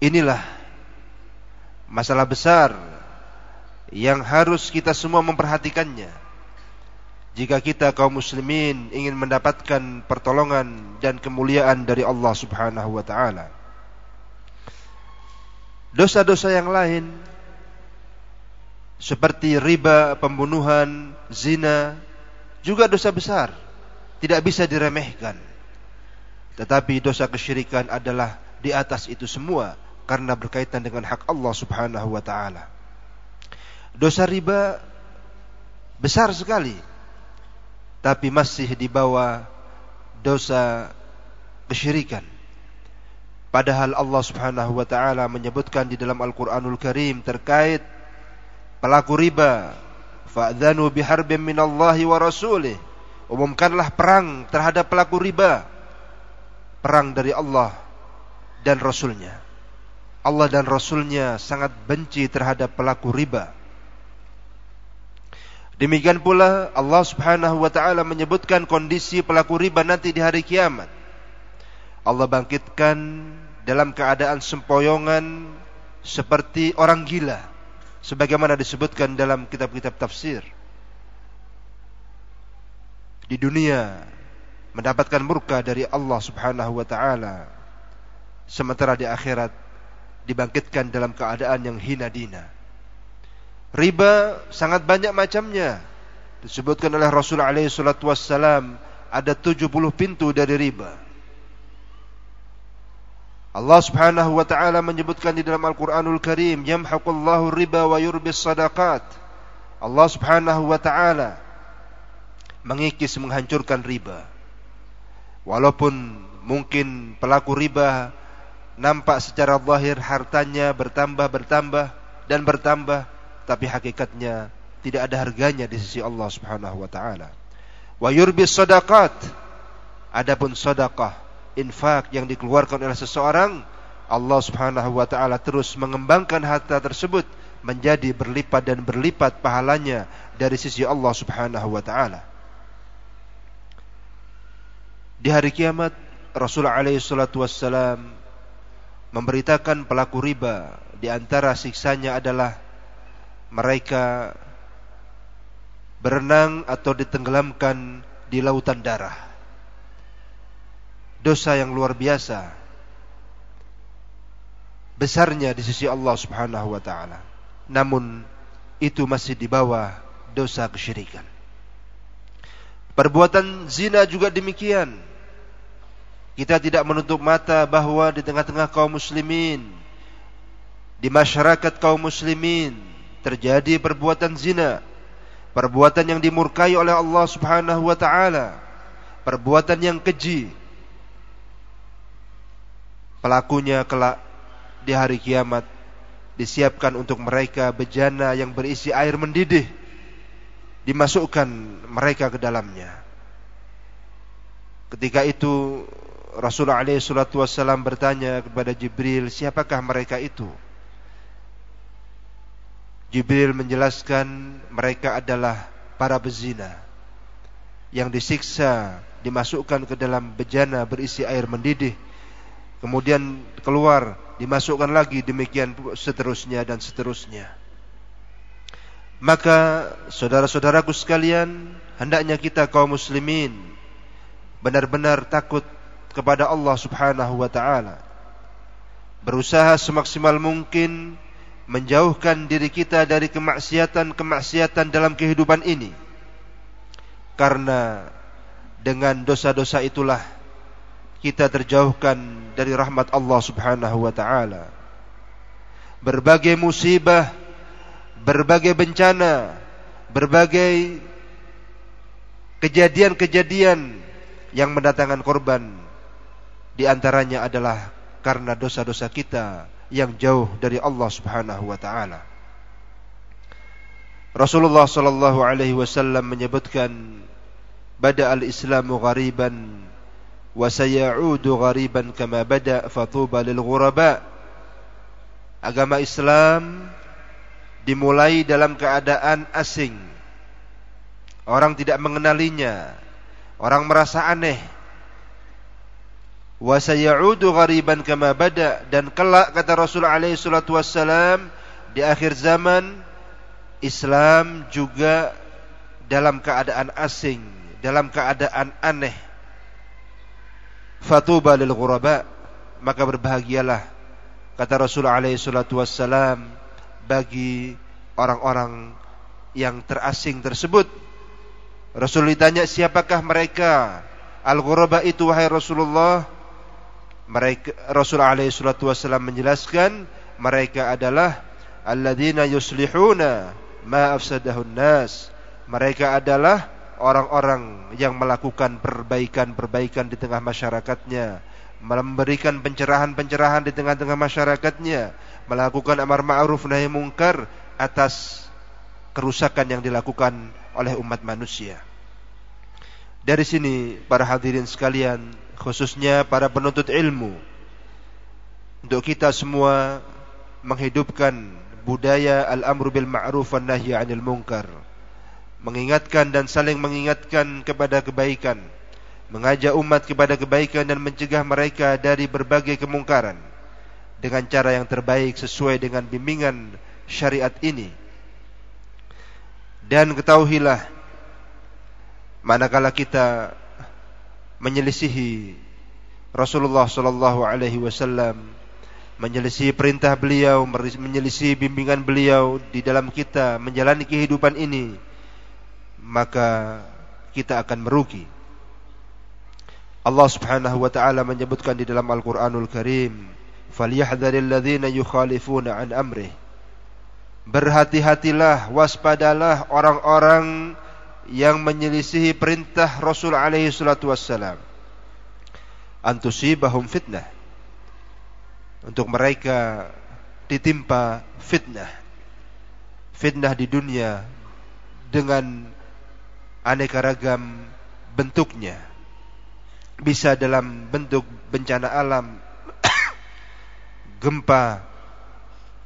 Inilah masalah besar yang harus kita semua memperhatikannya. Jika kita kaum muslimin ingin mendapatkan pertolongan dan kemuliaan dari Allah Subhanahu wa taala. Dosa-dosa yang lain seperti riba, pembunuhan, zina juga dosa besar, tidak bisa diremehkan. Tetapi dosa kesyirikan adalah di atas itu semua karena berkaitan dengan hak Allah Subhanahu wa taala. Dosa riba besar sekali tapi masih di bawah dosa kesyirikan. Padahal Allah Subhanahu wa taala menyebutkan di dalam Al-Qur'anul Karim terkait pelaku riba, fa'dzanu biharbin minallahi wa rasulih. Umumkanlah perang terhadap pelaku riba. Perang dari Allah dan Rasulnya. Allah dan Rasulnya sangat benci terhadap pelaku riba. Demikian pula Allah subhanahu wa ta'ala menyebutkan kondisi pelaku riba nanti di hari kiamat. Allah bangkitkan dalam keadaan sempoyongan seperti orang gila. Sebagaimana disebutkan dalam kitab-kitab tafsir. Di dunia mendapatkan murka dari Allah subhanahu wa ta'ala. Sementara di akhirat dibangkitkan dalam keadaan yang hina dina. Riba sangat banyak macamnya. Disebutkan oleh Rasul alaihi salatu wassalam ada 70 pintu dari riba. Allah Subhanahu wa taala menyebutkan di dalam Al-Qur'anul Karim, "Yamhaqullahu riba wa yurbis sadaqat." Allah Subhanahu wa taala mengikis menghancurkan riba. Walaupun mungkin pelaku riba nampak secara zahir hartanya bertambah bertambah dan bertambah tapi hakikatnya tidak ada harganya di sisi Allah Subhanahu wa taala. Wa yurbis sadaqat adapun sedekah infak yang dikeluarkan oleh seseorang Allah Subhanahu wa taala terus mengembangkan harta tersebut menjadi berlipat dan berlipat pahalanya dari sisi Allah Subhanahu wa taala. Di hari kiamat Rasulullah alaihi salatu wassalam memberitakan pelaku riba di antara siksanya adalah mereka berenang atau ditenggelamkan di lautan darah. Dosa yang luar biasa. Besarnya di sisi Allah Subhanahu wa taala. Namun itu masih di bawah dosa kesyirikan. Perbuatan zina juga demikian kita tidak menutup mata bahwa di tengah-tengah kaum muslimin di masyarakat kaum muslimin terjadi perbuatan zina, perbuatan yang dimurkai oleh Allah Subhanahu wa taala, perbuatan yang keji. Pelakunya kelak di hari kiamat disiapkan untuk mereka bejana yang berisi air mendidih dimasukkan mereka ke dalamnya. Ketika itu Rasulullah SAW bertanya kepada Jibril, siapakah mereka itu? Jibril menjelaskan mereka adalah para bezina yang disiksa, dimasukkan ke dalam bejana berisi air mendidih, kemudian keluar, dimasukkan lagi demikian seterusnya dan seterusnya. Maka saudara-saudaraku sekalian, hendaknya kita kaum muslimin benar-benar takut kepada Allah Subhanahu wa taala. Berusaha semaksimal mungkin menjauhkan diri kita dari kemaksiatan-kemaksiatan dalam kehidupan ini. Karena dengan dosa-dosa itulah kita terjauhkan dari rahmat Allah Subhanahu wa taala. Berbagai musibah, berbagai bencana, berbagai kejadian-kejadian yang mendatangkan korban di antaranya adalah karena dosa-dosa kita yang jauh dari Allah Subhanahu wa taala. Rasulullah sallallahu alaihi wasallam menyebutkan bada al-islamu ghariban wa sayaudu ghariban kama bada fatuba lil ghuraba. Agama Islam dimulai dalam keadaan asing. Orang tidak mengenalinya. Orang merasa aneh wa sayaudu ghariban kama bada. Dan kelak kata Rasul alaihi salatu wassalam di akhir zaman Islam juga dalam keadaan asing dalam keadaan aneh. Fatuba lil ghuraba. Maka berbahagialah kata Rasul alaihi salatu wassalam bagi orang-orang yang terasing tersebut. Rasul ditanya siapakah mereka? Al-ghuraba itu wahai Rasulullah mereka Rasul alaihi salatu wassalam menjelaskan mereka adalah alladzina yuslihuna ma afsadahun nas mereka adalah orang-orang yang melakukan perbaikan-perbaikan di tengah masyarakatnya, memberikan pencerahan-pencerahan di tengah-tengah masyarakatnya, melakukan amar ma'ruf nahi mungkar atas kerusakan yang dilakukan oleh umat manusia. Dari sini para hadirin sekalian, khususnya para penuntut ilmu, untuk kita semua menghidupkan budaya al-amru bil ma'ruf wan nahyi 'anil munkar mengingatkan dan saling mengingatkan kepada kebaikan, mengajak umat kepada kebaikan dan mencegah mereka dari berbagai kemungkaran dengan cara yang terbaik sesuai dengan bimbingan syariat ini. Dan ketahuilah manakala kita menyelisihi Rasulullah sallallahu alaihi wasallam menyelisihi perintah beliau, menyelisihi bimbingan beliau di dalam kita menjalani kehidupan ini maka kita akan merugi. Allah Subhanahu wa taala menyebutkan di dalam Al-Qur'anul Karim, "Falyahdharil ladzina yukhalifuna an amrih." Berhati-hatilah, waspadalah orang-orang yang menyelisihi perintah Rasul alaihi salatu wassalam. Antusibahum fitnah. Untuk mereka ditimpa fitnah. Fitnah di dunia dengan aneka ragam bentuknya. Bisa dalam bentuk bencana alam, (coughs) gempa,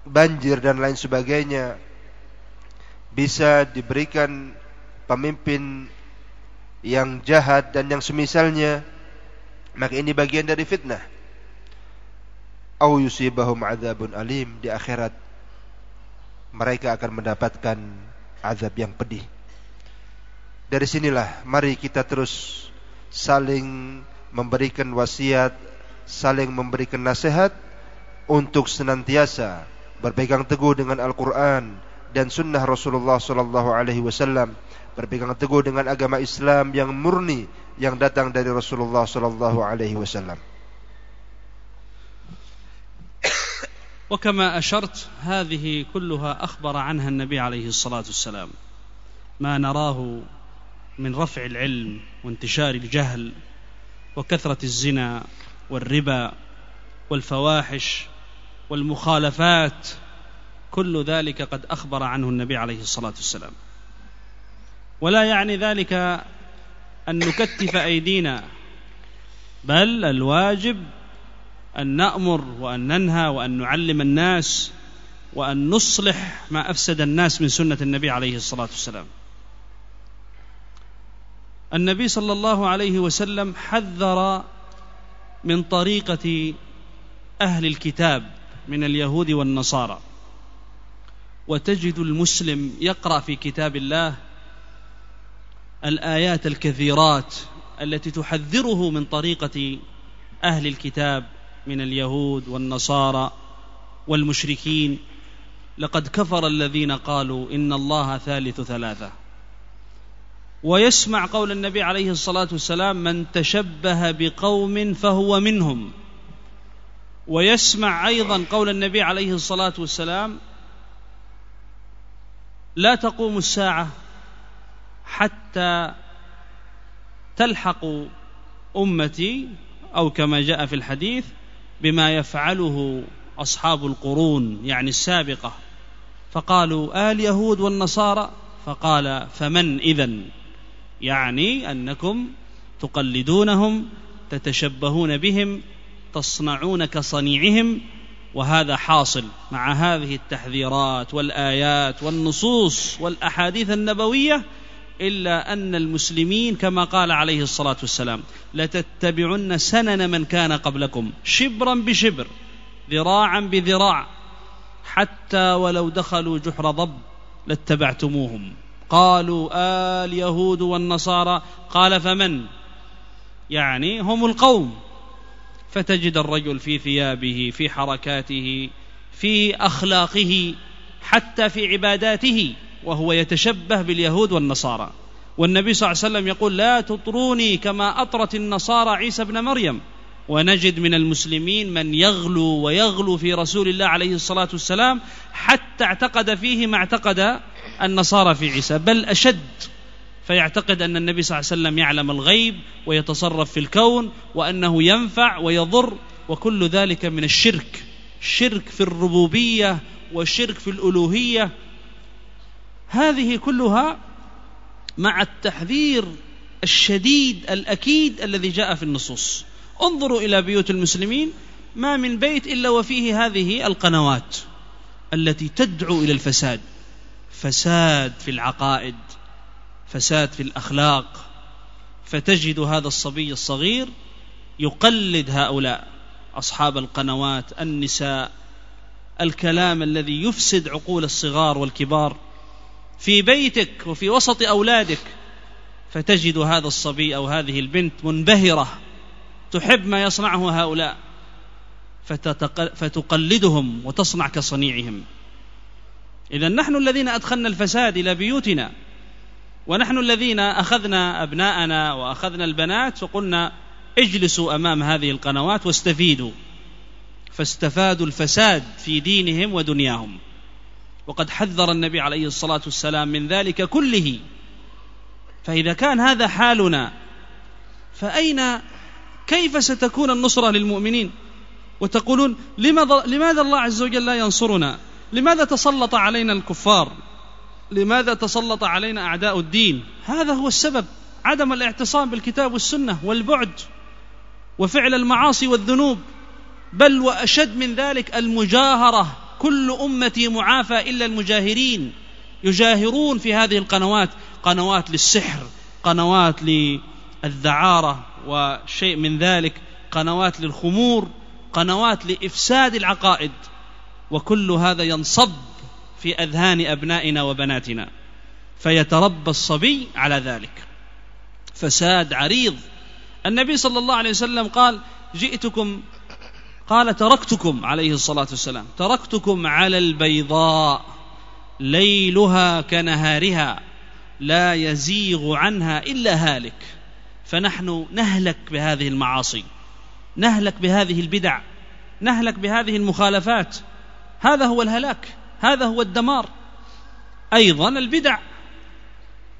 banjir dan lain sebagainya. Bisa diberikan pemimpin yang jahat dan yang semisalnya. Maka ini bagian dari fitnah. Au yusibahum adzabun alim di akhirat mereka akan mendapatkan azab yang pedih. Dari sinilah mari kita terus saling memberikan wasiat, saling memberikan nasihat untuk senantiasa berpegang teguh dengan Al-Qur'an dan sunnah Rasulullah sallallahu alaihi wasallam, berpegang teguh dengan agama Islam yang murni yang datang dari Rasulullah sallallahu alaihi wasallam. (coughs) وكما أشرت هذه كلها أخبر عنها النبي عليه الصلاة والسلام ما نراه من رفع العلم وانتشار الجهل وكثرة الزنا والربا والفواحش والمخالفات كل ذلك قد أخبر عنه النبي عليه الصلاة والسلام ولا يعني ذلك أن نكتف أيدينا بل الواجب أن نأمر وأن ننهى وأن نعلم الناس وأن نصلح ما أفسد الناس من سنة النبي عليه الصلاة والسلام. النبي صلى الله عليه وسلم حذر من طريقة أهل الكتاب من اليهود والنصارى. وتجد المسلم يقرأ في كتاب الله الآيات الكثيرات التي تحذره من طريقة أهل الكتاب من اليهود والنصارى والمشركين. لقد كفر الذين قالوا إن الله ثالث ثلاثة. ويسمع قول النبي عليه الصلاة والسلام من تشبه بقوم فهو منهم. ويسمع أيضا قول النبي عليه الصلاة والسلام لا تقوم الساعة حتى تلحق أمتي أو كما جاء في الحديث بما يفعله أصحاب القرون يعني السابقة. فقالوا آل يهود والنصارى؟ فقال فمن إذن؟ يعني أنكم تقلدونهم تتشبهون بهم تصنعون كصنيعهم وهذا حاصل مع هذه التحذيرات والآيات والنصوص والأحاديث النبوية إلا أن المسلمين كما قال عليه الصلاة والسلام لتتبعن سنن من كان قبلكم شبرا بشبر ذراعا بذراع حتى ولو دخلوا جحر ضب لاتبعتموهم. قالوا آه اليهود والنصارى. قال فمن؟ يعني هم القوم. فتجد الرجل في ثيابه في حركاته في أخلاقه حتى في عباداته. وهو يتشبه باليهود والنصارى. والنبي صلى الله عليه وسلم يقول لا تطروني كما أطرت النصارى عيسى ابن مريم. ونجد من المسلمين من يغلو ويغلو في رسول الله عليه الصلاة والسلام حتى اعتقد فيه ما اعتقد النصارى في عيسى بل أشد. فيعتقد أن النبي صلى الله عليه وسلم يعلم الغيب ويتصرف في الكون وأنه ينفع ويضر وكل ذلك من الشرك. شرك في الربوبية والشرك في الألوهية هذه كلها مع التحذير الشديد الأكيد الذي جاء في النصوص. انظروا إلى بيوت المسلمين ما من بيت إلا وفيه هذه القنوات التي تدعو إلى الفساد. فساد في العقائد فساد في الأخلاق. فتجد هذا الصبي الصغير يقلد هؤلاء أصحاب القنوات النساء الكلام الذي يفسد عقول الصغار والكبار. في بيتك وفي وسط أولادك فتجد هذا الصبي أو هذه البنت منبهرة تحب ما يصنعه هؤلاء فتقلدهم وتصنع كصنيعهم. اذا نحن الذين أدخلنا الفساد إلى بيوتنا ونحن الذين أخذنا أبناءنا وأخذنا البنات وقلنا اجلسوا أمام هذه القنوات واستفيدوا فاستفادوا الفساد في دينهم ودنياهم. وقد حذر النبي عليه الصلاة والسلام من ذلك كله. فإذا كان هذا حالنا فأين كيف ستكون النصرة للمؤمنين؟ وتقولون لماذا, الله عز وجل لا ينصرنا؟ لماذا تسلط علينا الكفار؟ لماذا تسلط علينا أعداء الدين؟ هذا هو السبب. عدم الاعتصام بالكتاب والسنة والبعد وفعل المعاصي والذنوب بل وأشد من ذلك المجاهرة. كل امتي معافى إلا المجاهرين يجاهرون في هذه القنوات قنوات للسحر قنوات للذعارة وشيء من ذلك قنوات للخمور قنوات لإفساد العقائد وكل هذا ينصب في أذهان أبنائنا وبناتنا فيتربى الصبي على ذلك. فساد عريض. النبي صلى الله عليه وسلم قال جئتكم قال تركتكم عليه الصلاة والسلام. تركتكم على البيضاء ليلها كنهارها لا يزيغ عنها إلا هالك. فنحن نهلك بهذه المعاصي نهلك بهذه البدع نهلك بهذه المخالفات. هذا هو الهلاك هذا هو الدمار. أيضا البدع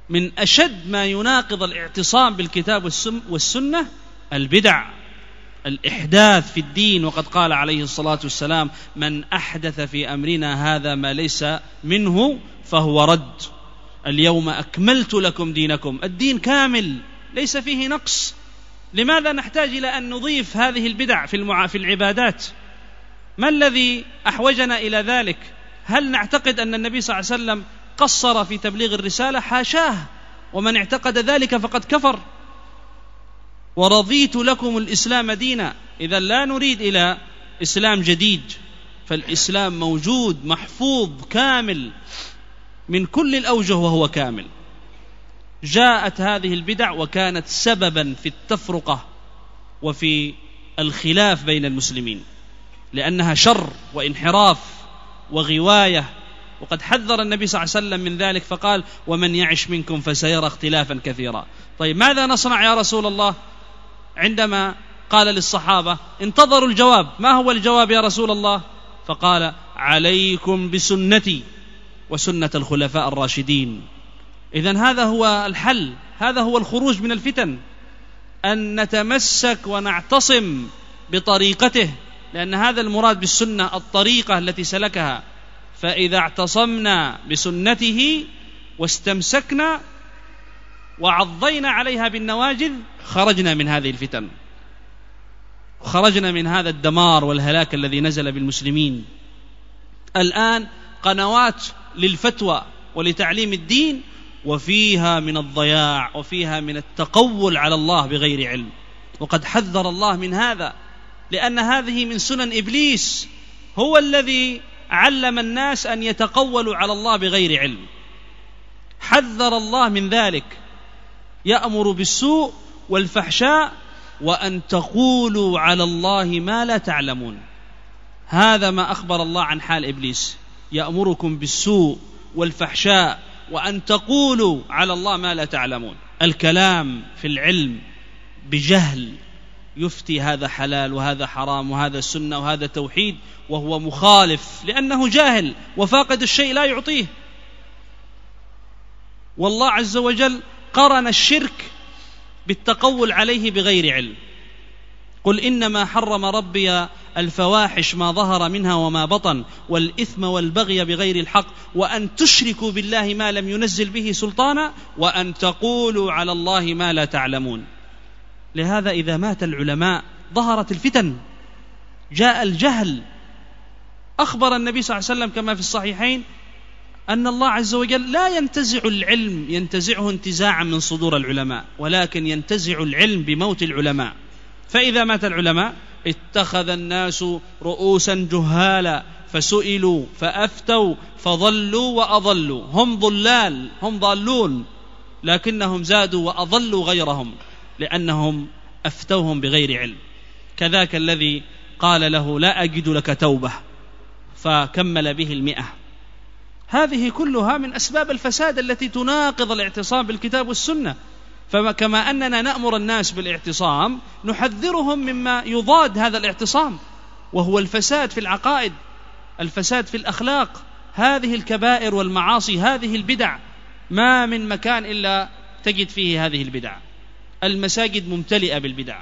من أشد ما يناقض الاعتصام بالكتاب والسنة البدع. الإحداث في الدين وقد قال عليه الصلاة والسلام من أحدث في أمرنا هذا ما ليس منه فهو رد. اليوم أكملت لكم دينكم. الدين كامل ليس فيه نقص. لماذا نحتاج إلى أن نضيف هذه البدع في. في العبادات؟ ما الذي أحوجنا إلى ذلك؟ هل نعتقد أن النبي صلى الله عليه وسلم قصر في تبليغ الرسالة؟ حاشاه. ومن اعتقد ذلك فقد كفر. ورضيت لكم الإسلام دينا. إذا لا نريد إلى إسلام جديد فالإسلام موجود محفوظ كامل من كل الأوجه وهو كامل. جاءت هذه البدع وكانت سببا في التفرقة وفي الخلاف بين المسلمين لأنها شر وانحراف وغواية. وقد حذر النبي صلى الله عليه وسلم من ذلك فقال ومن يعش منكم فسيرى اختلافا كثيرا. طيب ماذا نصنع يا رسول الله؟ عندما قال للصحابة انتظروا الجواب ما هو الجواب يا رسول الله؟ فقال عليكم بسنتي وسنة الخلفاء الراشدين. إذا هذا هو الحل هذا هو الخروج من الفتن أن نتمسك ونعتصم بطريقته لأن هذا المراد بالسنة الطريقة التي سلكها. فإذا اعتصمنا بسنته واستمسكنا وعضينا عليها بالنواجذ خرجنا من هذه الفتن. خرجنا من هذا الدمار والهلاك الذي نزل بالمسلمين. الآن قنوات للفتوى ولتعليم الدين وفيها من الضياع وفيها من التقول على الله بغير علم. وقد حذر الله من هذا لأن هذه من سنن إبليس. هو الذي علم الناس أن يتقولوا على الله بغير علم. حذر الله من ذلك. يأمر بالسوء والفحشاء وأن تقولوا على الله ما لا تعلمون. هذا ما أخبر الله عن حال إبليس. يأمركم بالسوء والفحشاء وأن تقولوا على الله ما لا تعلمون. الكلام في العلم بجهل يفتي هذا حلال وهذا حرام وهذا سنة وهذا توحيد وهو مخالف لأنه جاهل وفاقد الشيء لا يعطيه. والله عز وجل قرن الشرك بالتقول عليه بغير علم. قل إنما حرم ربي الفواحش ما ظهر منها وما بطن والإثم والبغي بغير الحق وأن تشركوا بالله ما لم ينزل به سلطانا وأن تقولوا على الله ما لا تعلمون. لهذا إذا مات العلماء ظهرت الفتن. جاء الجهل. أخبر النبي صلى الله عليه وسلم كما في الصحيحين أن الله عز وجل لا ينتزع العلم ينتزعه انتزاعا من صدور العلماء ولكن ينتزع العلم بموت العلماء. فإذا مات العلماء اتخذ الناس رؤوسا جهالا فسئلوا فأفتوا فضلوا وأضلوا. هم ضلال هم ضالون لكنهم زادوا وأضلوا غيرهم لأنهم أفتوهم بغير علم. كذاك الذي قال له لا أجد لك توبة فكمل به المئة. هذه كلها من أسباب الفساد التي تناقض الاعتصام بالكتاب والسنة. فكما أننا نأمر الناس بالاعتصام نحذرهم مما يضاد هذا الاعتصام وهو الفساد في العقائد الفساد في الأخلاق هذه الكبائر والمعاصي هذه البدع. ما من مكان إلا تجد فيه هذه البدع. المساجد ممتلئة بالبدع.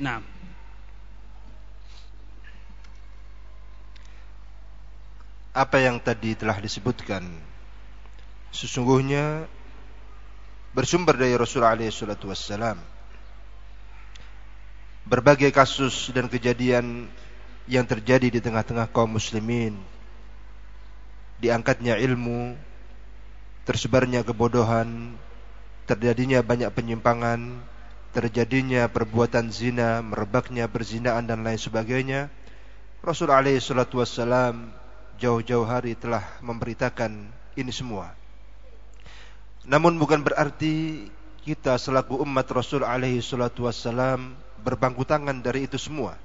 نعم. Apa yang tadi telah disebutkan. Sesungguhnya bersumber dari Rasulullah SAW berbagai kasus dan kejadian yang terjadi di tengah-tengah kaum muslimin diangkatnya ilmu tersebarnya kebodohan terjadinya banyak penyimpangan terjadinya perbuatan zina merebaknya perzinaan dan lain sebagainya Rasulullah SAW jauh-jauh hari telah memberitakan ini semua. Namun bukan berarti kita selaku umat Rasul alaihi salatu wassalam berbangku tangan dari itu semua.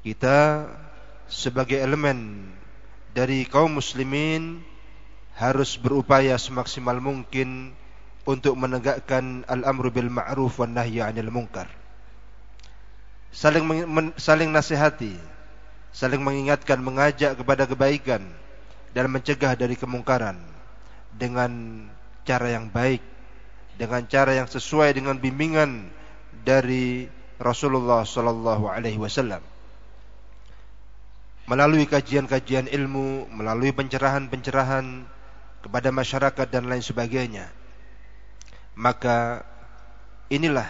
Kita sebagai elemen dari kaum muslimin harus berupaya semaksimal mungkin untuk menegakkan al-amru bil ma'ruf wan nahyi 'anil munkar. Saling saling nasihati, saling mengingatkan, mengajak kepada kebaikan dan mencegah dari kemungkaran dengan cara yang baik, dengan cara yang sesuai dengan bimbingan dari Rasulullah sallallahu alaihi wasallam. Melalui kajian-kajian ilmu, melalui pencerahan-pencerahan kepada masyarakat dan lain sebagainya. Maka inilah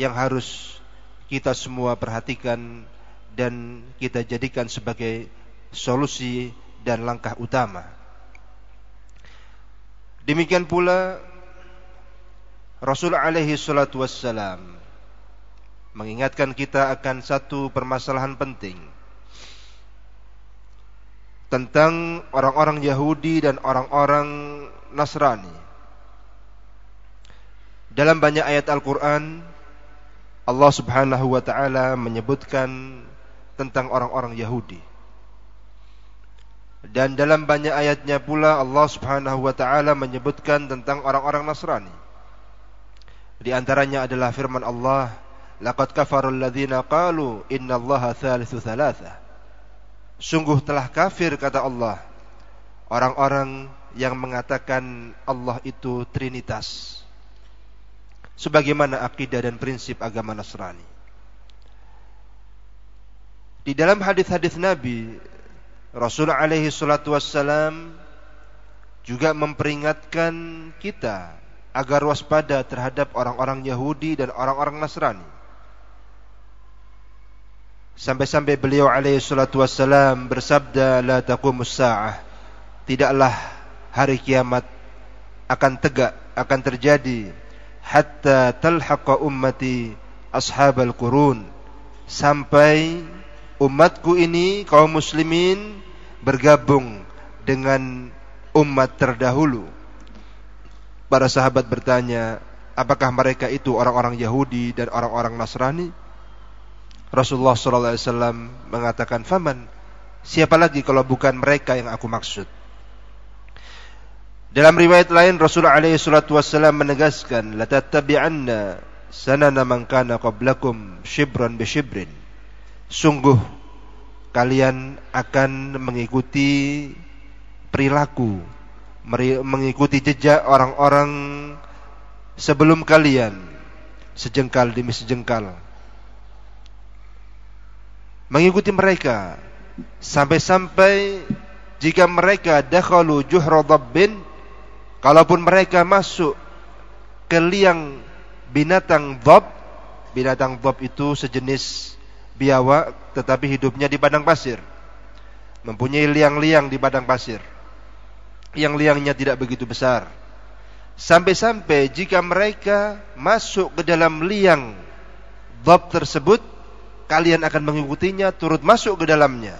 yang harus kita semua perhatikan dan kita jadikan sebagai solusi dan langkah utama. Demikian pula Rasul alaihi salatu wassalam mengingatkan kita akan satu permasalahan penting tentang orang-orang Yahudi dan orang-orang Nasrani. Dalam banyak ayat Al-Qur'an Allah Subhanahu wa taala menyebutkan tentang orang-orang Yahudi. Dan dalam banyak ayatnya pula Allah Subhanahu wa taala menyebutkan tentang orang-orang Nasrani. Di antaranya adalah firman Allah, "Laqad kafarul ladzina qalu innallaha thalithu thalatha." Sungguh telah kafir kata Allah orang-orang yang mengatakan Allah itu trinitas. Sebagaimana akidah dan prinsip agama Nasrani. Di dalam hadis-hadis Nabi Rasul alaihi salatu wassalam juga memperingatkan kita agar waspada terhadap orang-orang Yahudi dan orang-orang Nasrani. Sampai-sampai beliau alaihi salatu wassalam bersabda la taqumus sa'ah. Tidaklah hari kiamat akan tegak, akan terjadi hatta talhaqa ummati ashabal qurun sampai umatku ini kaum muslimin bergabung dengan umat terdahulu. Para sahabat bertanya, apakah mereka itu orang-orang Yahudi dan orang-orang Nasrani? Rasulullah SAW mengatakan, "Faman, siapa lagi kalau bukan mereka yang aku maksud?" Dalam riwayat lain Rasulullah SAW menegaskan, "La tattabi'anna sanana man kana qablakum shibran bi shibrin." Sungguh kalian akan mengikuti perilaku mengikuti jejak orang-orang sebelum kalian sejengkal demi sejengkal. Mengikuti mereka sampai-sampai jika mereka dakhalu juhra dabbin kalaupun mereka masuk ke liang binatang dhab binatang dhab itu sejenis biawak tetapi hidupnya di padang pasir. Mempunyai liang-liang di padang pasir. Yang liangnya tidak begitu besar. Sampai-sampai jika mereka masuk ke dalam liang bab tersebut, kalian akan mengikutinya turut masuk ke dalamnya.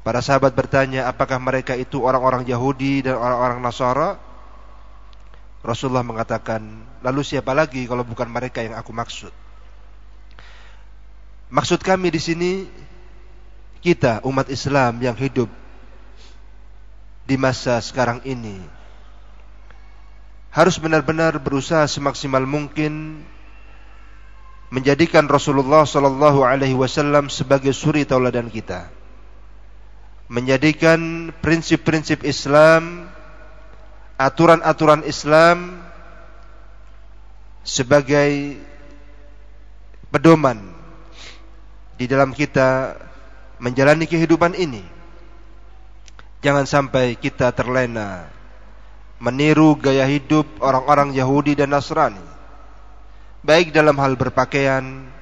Para sahabat bertanya, apakah mereka itu orang-orang Yahudi dan orang-orang Nasara? Rasulullah mengatakan, lalu siapa lagi kalau bukan mereka yang aku maksud? Maksud kami di sini kita umat Islam yang hidup di masa sekarang ini harus benar-benar berusaha semaksimal mungkin menjadikan Rasulullah sallallahu alaihi wasallam sebagai suri tauladan kita. Menjadikan prinsip-prinsip Islam, aturan-aturan Islam sebagai pedoman di dalam kita menjalani kehidupan ini. Jangan sampai kita terlena meniru gaya hidup orang-orang Yahudi dan Nasrani. Baik dalam hal berpakaian,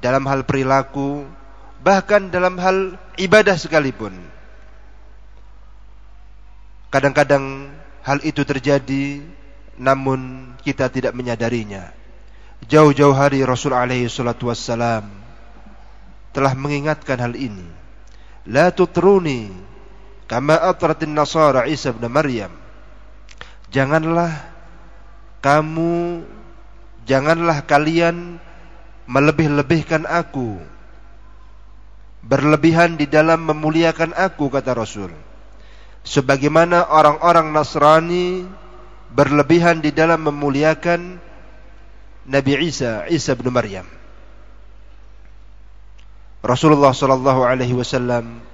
dalam hal perilaku, bahkan dalam hal ibadah sekalipun. Kadang-kadang hal itu terjadi namun kita tidak menyadarinya. Jauh-jauh hari Rasul alaihi salatu wassalam telah mengingatkan hal ini. La tutruni kama atratin nasara Isa bin Maryam. Janganlah kamu janganlah kalian melebih-lebihkan aku. Berlebihan di dalam memuliakan aku kata Rasul. Sebagaimana orang-orang Nasrani berlebihan di dalam memuliakan Nabi Isa, Isa bin Maryam. Rasulullah sallallahu alaihi wasallam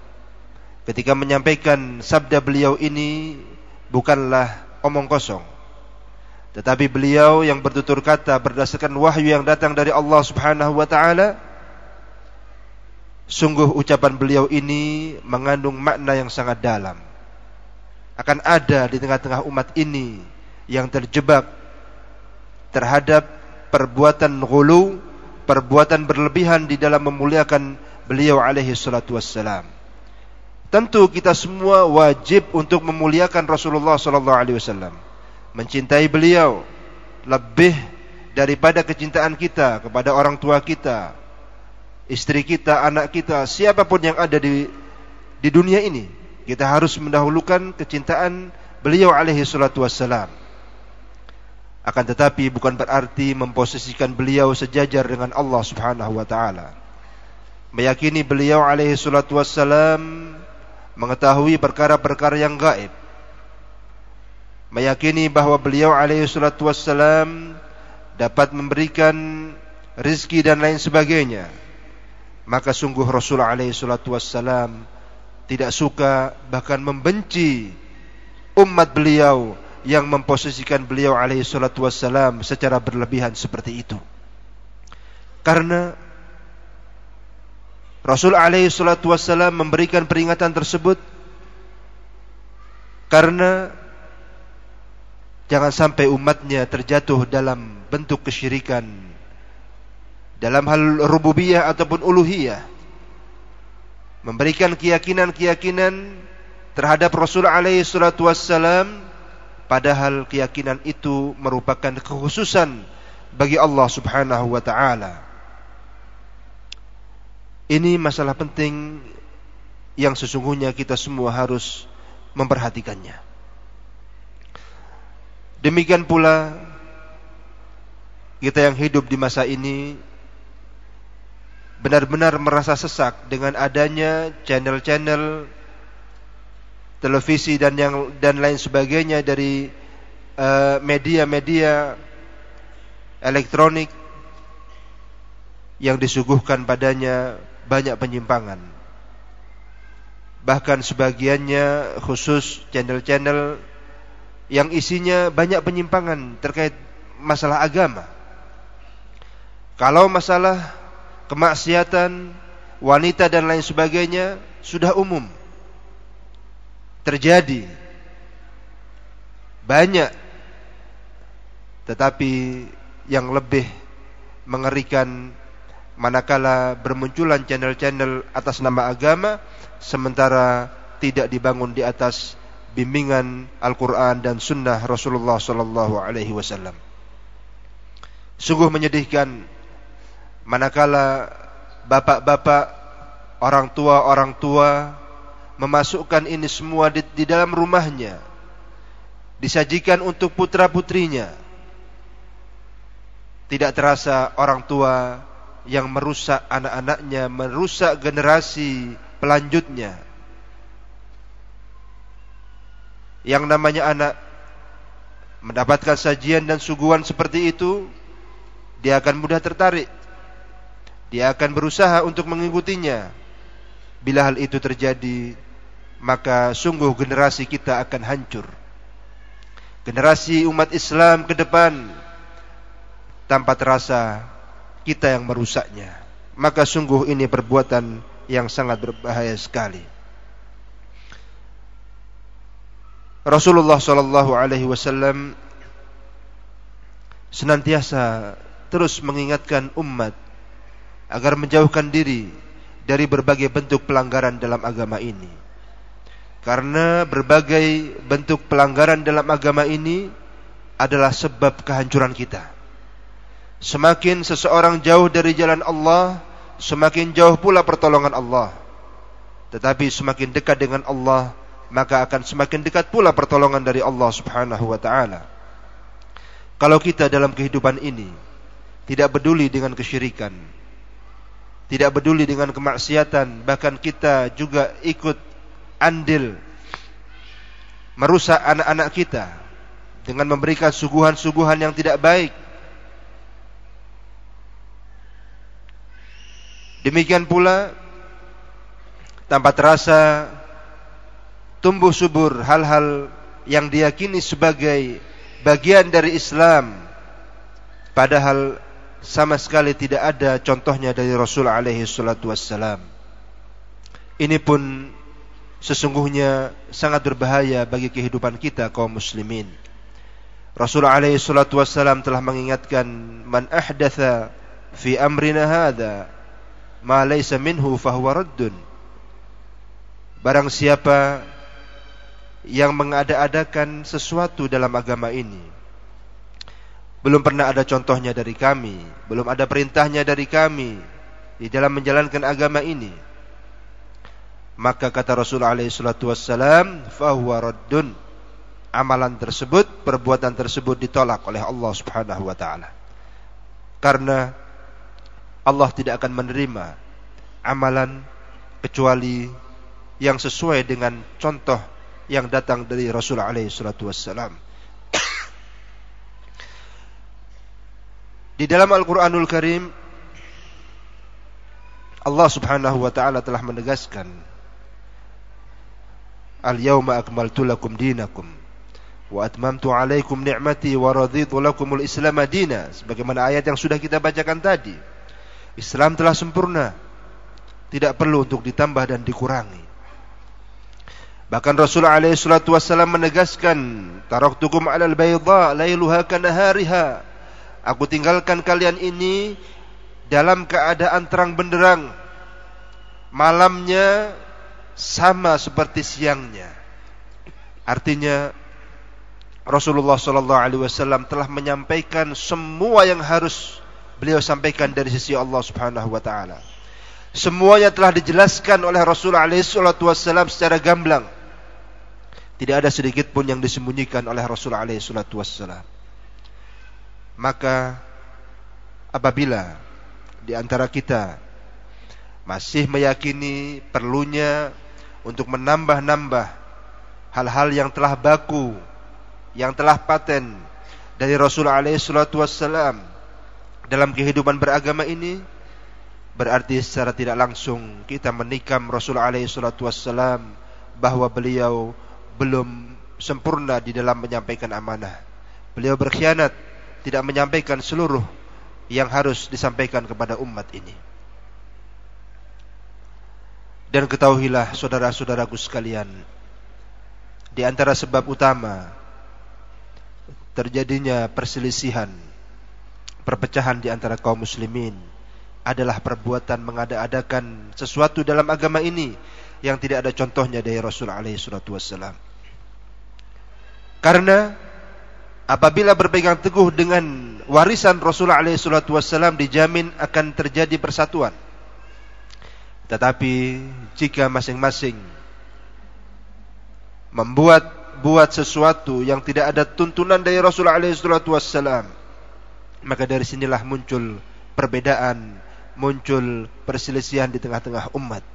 ketika menyampaikan sabda beliau ini bukanlah omong kosong tetapi beliau yang bertutur kata berdasarkan wahyu yang datang dari Allah Subhanahu wa taala sungguh ucapan beliau ini mengandung makna yang sangat dalam. Akan ada di tengah-tengah umat ini yang terjebak terhadap perbuatan ghulu perbuatan berlebihan di dalam memuliakan beliau alaihi salatu wassalam. Tentu kita semua wajib untuk memuliakan Rasulullah sallallahu alaihi wasallam. Mencintai beliau lebih daripada kecintaan kita kepada orang tua kita, istri kita, anak kita, siapa pun yang ada di di dunia ini. Kita harus mendahulukan kecintaan beliau alaihi salatu wassalam. Akan tetapi bukan berarti memposisikan beliau sejajar dengan Allah Subhanahu wa taala. Meyakini beliau alaihi salatu wassalam mengetahui perkara-perkara yang gaib meyakini bahwa beliau alaihi salatu wassalam dapat memberikan rizki dan lain sebagainya maka sungguh Rasul alaihi salatu wassalam tidak suka bahkan membenci umat beliau yang memposisikan beliau alaihi salatu wassalam secara berlebihan seperti itu karena Rasul alaihi salatu wassalam memberikan peringatan tersebut karena Jangan sampai umatnya terjatuh dalam bentuk kesyirikan dalam hal rububiyah ataupun uluhiyah. Memberikan keyakinan-keyakinan terhadap Rasul alaihi salatu wassalam padahal keyakinan itu merupakan kekhususan bagi Allah Subhanahu wa taala. Ini masalah penting yang sesungguhnya kita semua harus memperhatikannya. Demikian pula kita yang hidup di masa ini benar-benar merasa sesak dengan adanya channel-channel televisi dan yang dan lain sebagainya dari eh, media-media uh, elektronik yang disuguhkan padanya banyak penyimpangan. Bahkan sebagiannya khusus channel-channel yang isinya banyak penyimpangan terkait masalah agama. Kalau masalah kemaksiatan, wanita dan lain sebagainya sudah umum terjadi banyak tetapi yang lebih mengerikan manakala bermunculan channel-channel atas nama agama sementara tidak dibangun di atas bimbingan Al-Quran dan Sunnah Rasulullah Sallallahu Alaihi Wasallam. Sungguh menyedihkan manakala bapak-bapak, orang tua, orang tua memasukkan ini semua di, di dalam rumahnya, disajikan untuk putra putrinya. Tidak terasa orang tua yang merusak anak-anaknya, merusak generasi pelanjutnya yang namanya anak mendapatkan sajian dan suguhan seperti itu, dia akan mudah tertarik. Dia akan berusaha untuk mengikutinya. Bila hal itu terjadi, maka sungguh generasi kita akan hancur. Generasi umat Islam ke depan tanpa terasa kita yang merusaknya. Maka sungguh ini perbuatan yang sangat berbahaya sekali. Rasulullah Shallallahu Alaihi Wasallam senantiasa terus mengingatkan umat agar menjauhkan diri dari berbagai bentuk pelanggaran dalam agama ini. Karena berbagai bentuk pelanggaran dalam agama ini adalah sebab kehancuran kita. Semakin seseorang jauh dari jalan Allah, semakin jauh pula pertolongan Allah. Tetapi semakin dekat dengan Allah, maka akan semakin dekat pula pertolongan dari Allah Subhanahu wa taala. Kalau kita dalam kehidupan ini tidak peduli dengan kesyirikan, tidak peduli dengan kemaksiatan, bahkan kita juga ikut andil merusak anak-anak kita dengan memberikan suguhan-suguhan yang tidak baik. Demikian pula tanpa terasa tumbuh subur hal-hal yang diyakini sebagai bagian dari Islam padahal sama sekali tidak ada contohnya dari Rasul alaihi salatu wassalam ini pun sesungguhnya sangat berbahaya bagi kehidupan kita kaum muslimin Rasul alaihi salatu wassalam telah mengingatkan man ahdatha fi amrina hadha ma laysa minhu fahuwa raddun Barang siapa yang mengada-adakan sesuatu dalam agama ini. Belum pernah ada contohnya dari kami, belum ada perintahnya dari kami di dalam menjalankan agama ini. Maka kata Rasul alaihi salatu wassalam, fahuwa raddun. Amalan tersebut, perbuatan tersebut ditolak oleh Allah Subhanahu wa taala. Karena Allah tidak akan menerima amalan kecuali yang sesuai dengan contoh yang datang dari Rasul alaihi salatu wassalam. Di dalam Al-Qur'anul Karim Allah Subhanahu wa taala telah menegaskan Al-yawma akmaltu lakum dinakum wa atmamtu alaikum ni'mati wa raditu lakumul Islam madina sebagaimana ayat yang sudah kita bacakan tadi. Islam telah sempurna. Tidak perlu untuk ditambah dan dikurangi. Bahkan Rasul alaihi salatu wasallam menegaskan, "Taraktukum 'alal bayda lailuha kanahariha." Aku tinggalkan kalian ini dalam keadaan terang benderang. Malamnya sama seperti siangnya. Artinya Rasulullah sallallahu alaihi wasallam telah menyampaikan semua yang harus beliau sampaikan dari sisi Allah Subhanahu wa taala. Semuanya telah dijelaskan oleh Rasul alaihi salatu wasallam secara gamblang tidak ada sedikit pun yang disembunyikan oleh Rasul alaihi salatu wassalam. Maka apabila di antara kita masih meyakini perlunya untuk menambah-nambah hal-hal yang telah baku, yang telah paten dari Rasul alaihi salatu wassalam dalam kehidupan beragama ini, berarti secara tidak langsung kita menikam Rasul alaihi salatu wassalam bahwa beliau belum sempurna di dalam menyampaikan amanah. Beliau berkhianat, tidak menyampaikan seluruh yang harus disampaikan kepada umat ini. Dan ketahuilah saudara-saudaraku sekalian, di antara sebab utama terjadinya perselisihan, perpecahan di antara kaum muslimin adalah perbuatan mengada-adakan sesuatu dalam agama ini yang tidak ada contohnya dari Rasul wassalam. Karena apabila berpegang teguh dengan warisan Rasulullah SAW dijamin akan terjadi persatuan. Tetapi jika masing-masing membuat buat sesuatu yang tidak ada tuntunan dari Rasulullah SAW, maka dari sinilah muncul perbedaan, muncul perselisihan di tengah-tengah umat.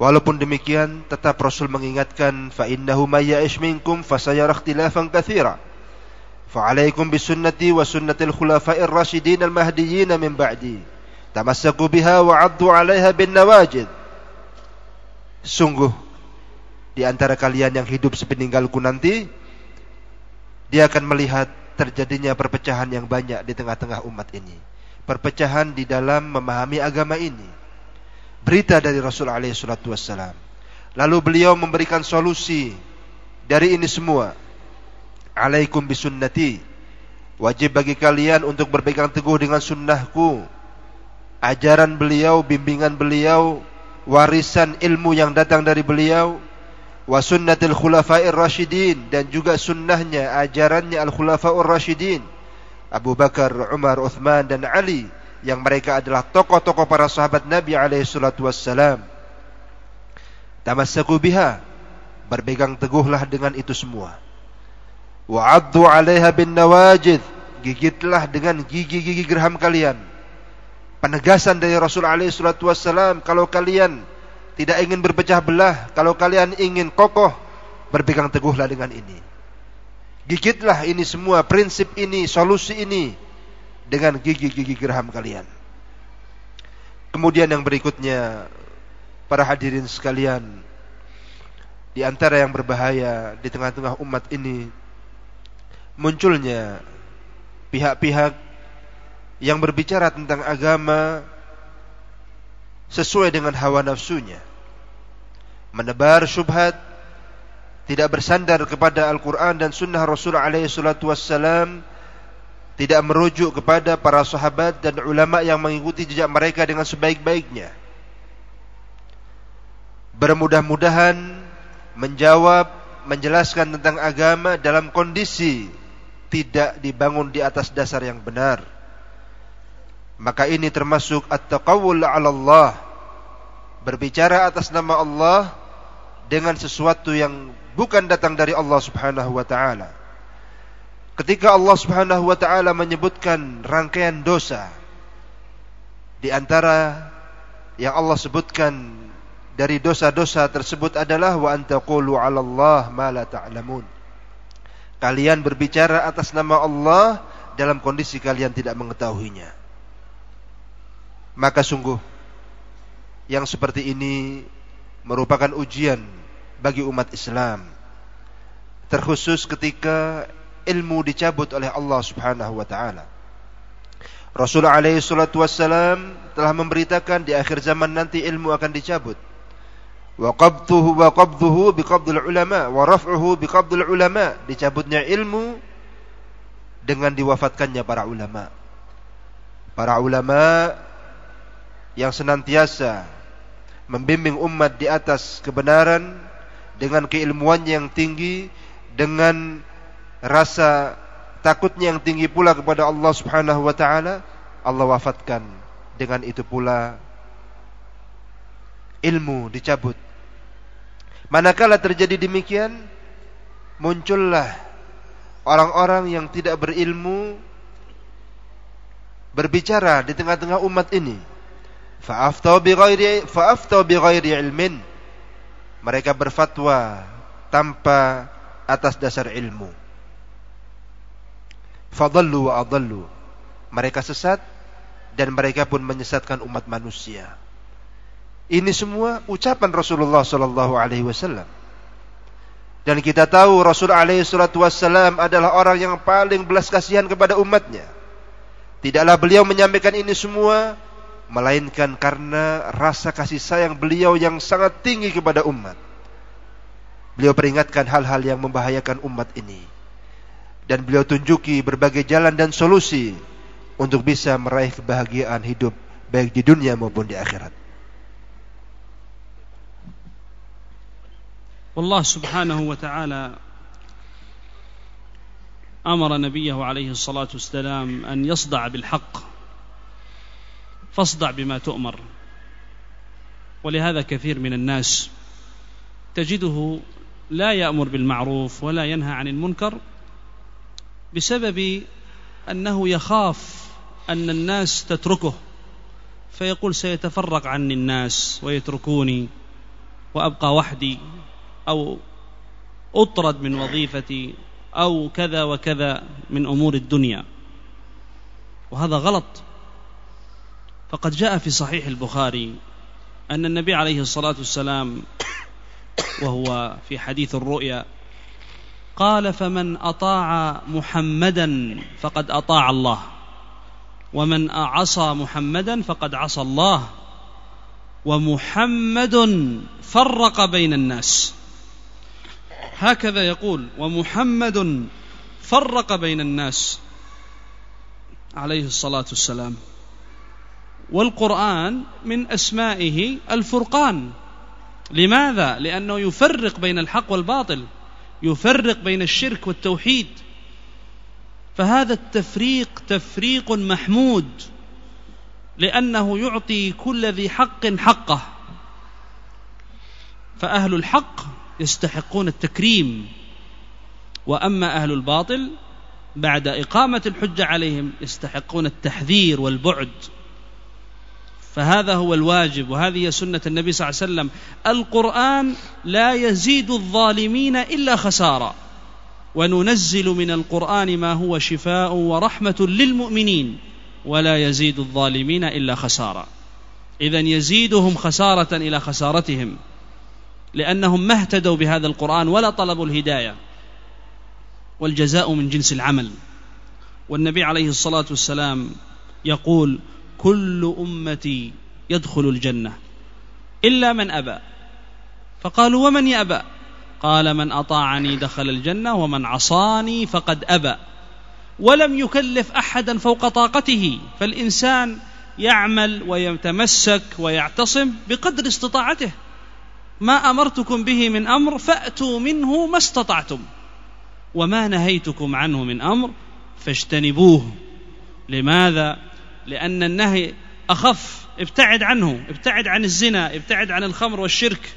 Walaupun demikian tetap Rasul mengingatkan fa innahu may ya'ish minkum fasayara ikhtilafan katsira. Fa alaikum bisunnati wa sunnatil khulafa'ir rasyidin Tamassaku biha wa 'addu 'alaiha bin nawajid. Sungguh di antara kalian yang hidup sepeninggalku nanti dia akan melihat terjadinya perpecahan yang banyak di tengah-tengah umat ini. Perpecahan di dalam memahami agama ini berita dari Rasul alaihi salatu wassalam. Lalu beliau memberikan solusi dari ini semua. Alaikum bisunnati. Wajib bagi kalian untuk berpegang teguh dengan sunnahku. Ajaran beliau, bimbingan beliau, warisan ilmu yang datang dari beliau. Wa sunnatil khulafa'ir rasyidin. Dan juga sunnahnya, ajarannya al-khulafa'ur rasyidin. Abu Bakar, Umar, Uthman dan Ali yang mereka adalah tokoh-tokoh para sahabat Nabi alaihi salatu wassalam. Tamassaku biha, berpegang teguhlah dengan itu semua. Wa'addu 'alaiha bin nawajid, gigitlah dengan gigi-gigi geraham kalian. Penegasan dari Rasul alaihi salatu wassalam kalau kalian tidak ingin berpecah belah, kalau kalian ingin kokoh, berpegang teguhlah dengan ini. Gigitlah ini semua, prinsip ini, solusi ini dengan gigi-gigi geraham kalian. Kemudian yang berikutnya, para hadirin sekalian, di antara yang berbahaya di tengah-tengah umat ini munculnya pihak-pihak yang berbicara tentang agama sesuai dengan hawa nafsunya. Menebar syubhat, tidak bersandar kepada Al-Quran dan Sunnah Rasulullah alaihi salatu wassalam, tidak merujuk kepada para sahabat dan ulama yang mengikuti jejak mereka dengan sebaik-baiknya. Bermudah-mudahan menjawab, menjelaskan tentang agama dalam kondisi tidak dibangun di atas dasar yang benar. Maka ini termasuk at-taqawul 'ala Allah. Berbicara atas nama Allah dengan sesuatu yang bukan datang dari Allah Subhanahu wa taala. Ketika Allah Subhanahu wa taala menyebutkan rangkaian dosa di antara yang Allah sebutkan dari dosa-dosa tersebut adalah wa antaqulu 'ala Allah ma la ta'lamun. Kalian berbicara atas nama Allah dalam kondisi kalian tidak mengetahuinya. Maka sungguh yang seperti ini merupakan ujian bagi umat Islam. Terkhusus ketika ilmu dicabut oleh Allah Subhanahu wa taala. Rasul alaihi salatu wassalam telah memberitakan di akhir zaman nanti ilmu akan dicabut. Wa qabduhu wa qabduhu biqabdil ulama wa raf'uhu biqabdil ulama. Dicabutnya ilmu dengan diwafatkannya para ulama. Para ulama yang senantiasa membimbing umat di atas kebenaran dengan keilmuan yang tinggi, dengan rasa takutnya yang tinggi pula kepada Allah Subhanahu wa taala, Allah wafatkan. Dengan itu pula ilmu dicabut. Manakala terjadi demikian, muncullah orang-orang yang tidak berilmu berbicara di tengah-tengah umat ini. Fa'aftau bi fa'aftau bi ilmin. Mereka berfatwa tanpa atas dasar ilmu fadallu wa adallu. Mereka sesat dan mereka pun menyesatkan umat manusia. Ini semua ucapan Rasulullah sallallahu alaihi wasallam. Dan kita tahu Rasul alaihi salatu wasallam adalah orang yang paling belas kasihan kepada umatnya. Tidaklah beliau menyampaikan ini semua melainkan karena rasa kasih sayang beliau yang sangat tinggi kepada umat. Beliau peringatkan hal-hal yang membahayakan umat ini dan beliau tunjuki berbagai jalan dan solusi untuk bisa meraih kebahagiaan hidup baik di dunia maupun di akhirat. والله سبحانه وتعالى امر نبيه عليه الصلاه والسلام ان يصدع بالحق فاصدع بما تؤمر. ولهذا كثير من الناس تجده لا يأمر بالمعروف ولا ينهى عن المنكر بسبب أنه يخاف أن الناس تتركه فيقول سيتفرق عني الناس ويتركوني وأبقى وحدي أو أطرد من وظيفتي أو كذا وكذا من أمور الدنيا. وهذا غلط. فقد جاء في صحيح البخاري أن النبي عليه الصلاة والسلام وهو في حديث الرؤيا قال فمن أطاع محمدا فقد أطاع الله ومن عصى محمدا فقد عصى الله ومحمد فرق بين الناس. هكذا يقول ومحمد فرق بين الناس عليه الصلاة والسلام. والقرآن من أسمائه الفرقان. لماذا؟ لأنه يفرق بين الحق والباطل يفرق بين الشرك والتوحيد. فهذا التفريق تفريق محمود لأنه يعطي كل ذي حق حقه. فأهل الحق يستحقون التكريم. وأما أهل الباطل بعد إقامة الحجة عليهم يستحقون التحذير والبعد. فهذا هو الواجب وهذه سنة النبي صلى الله عليه وسلم. القرآن لا يزيد الظالمين إلا خسارة. وننزل من القرآن ما هو شفاء ورحمة للمؤمنين ولا يزيد الظالمين إلا خسارة. إذا يزيدهم خسارة إلى خسارتهم لأنهم ما اهتدوا بهذا القرآن ولا طلبوا الهداية. والجزاء من جنس العمل. والنبي عليه الصلاة والسلام يقول كل أمتي يدخل الجنة إلا من أبى. فقالوا ومن يأبى قال من أطاعني دخل الجنة ومن عصاني فقد أبى. ولم يكلف أحدا فوق طاقته. فالإنسان يعمل ويتمسك ويعتصم بقدر استطاعته. ما أمرتكم به من أمر فأتوا منه ما استطعتم. وما نهيتكم عنه من أمر فاجتنبوه. لماذا؟ لأن النهي أخف. ابتعد عنه ابتعد عن الزنا ابتعد عن الخمر والشرك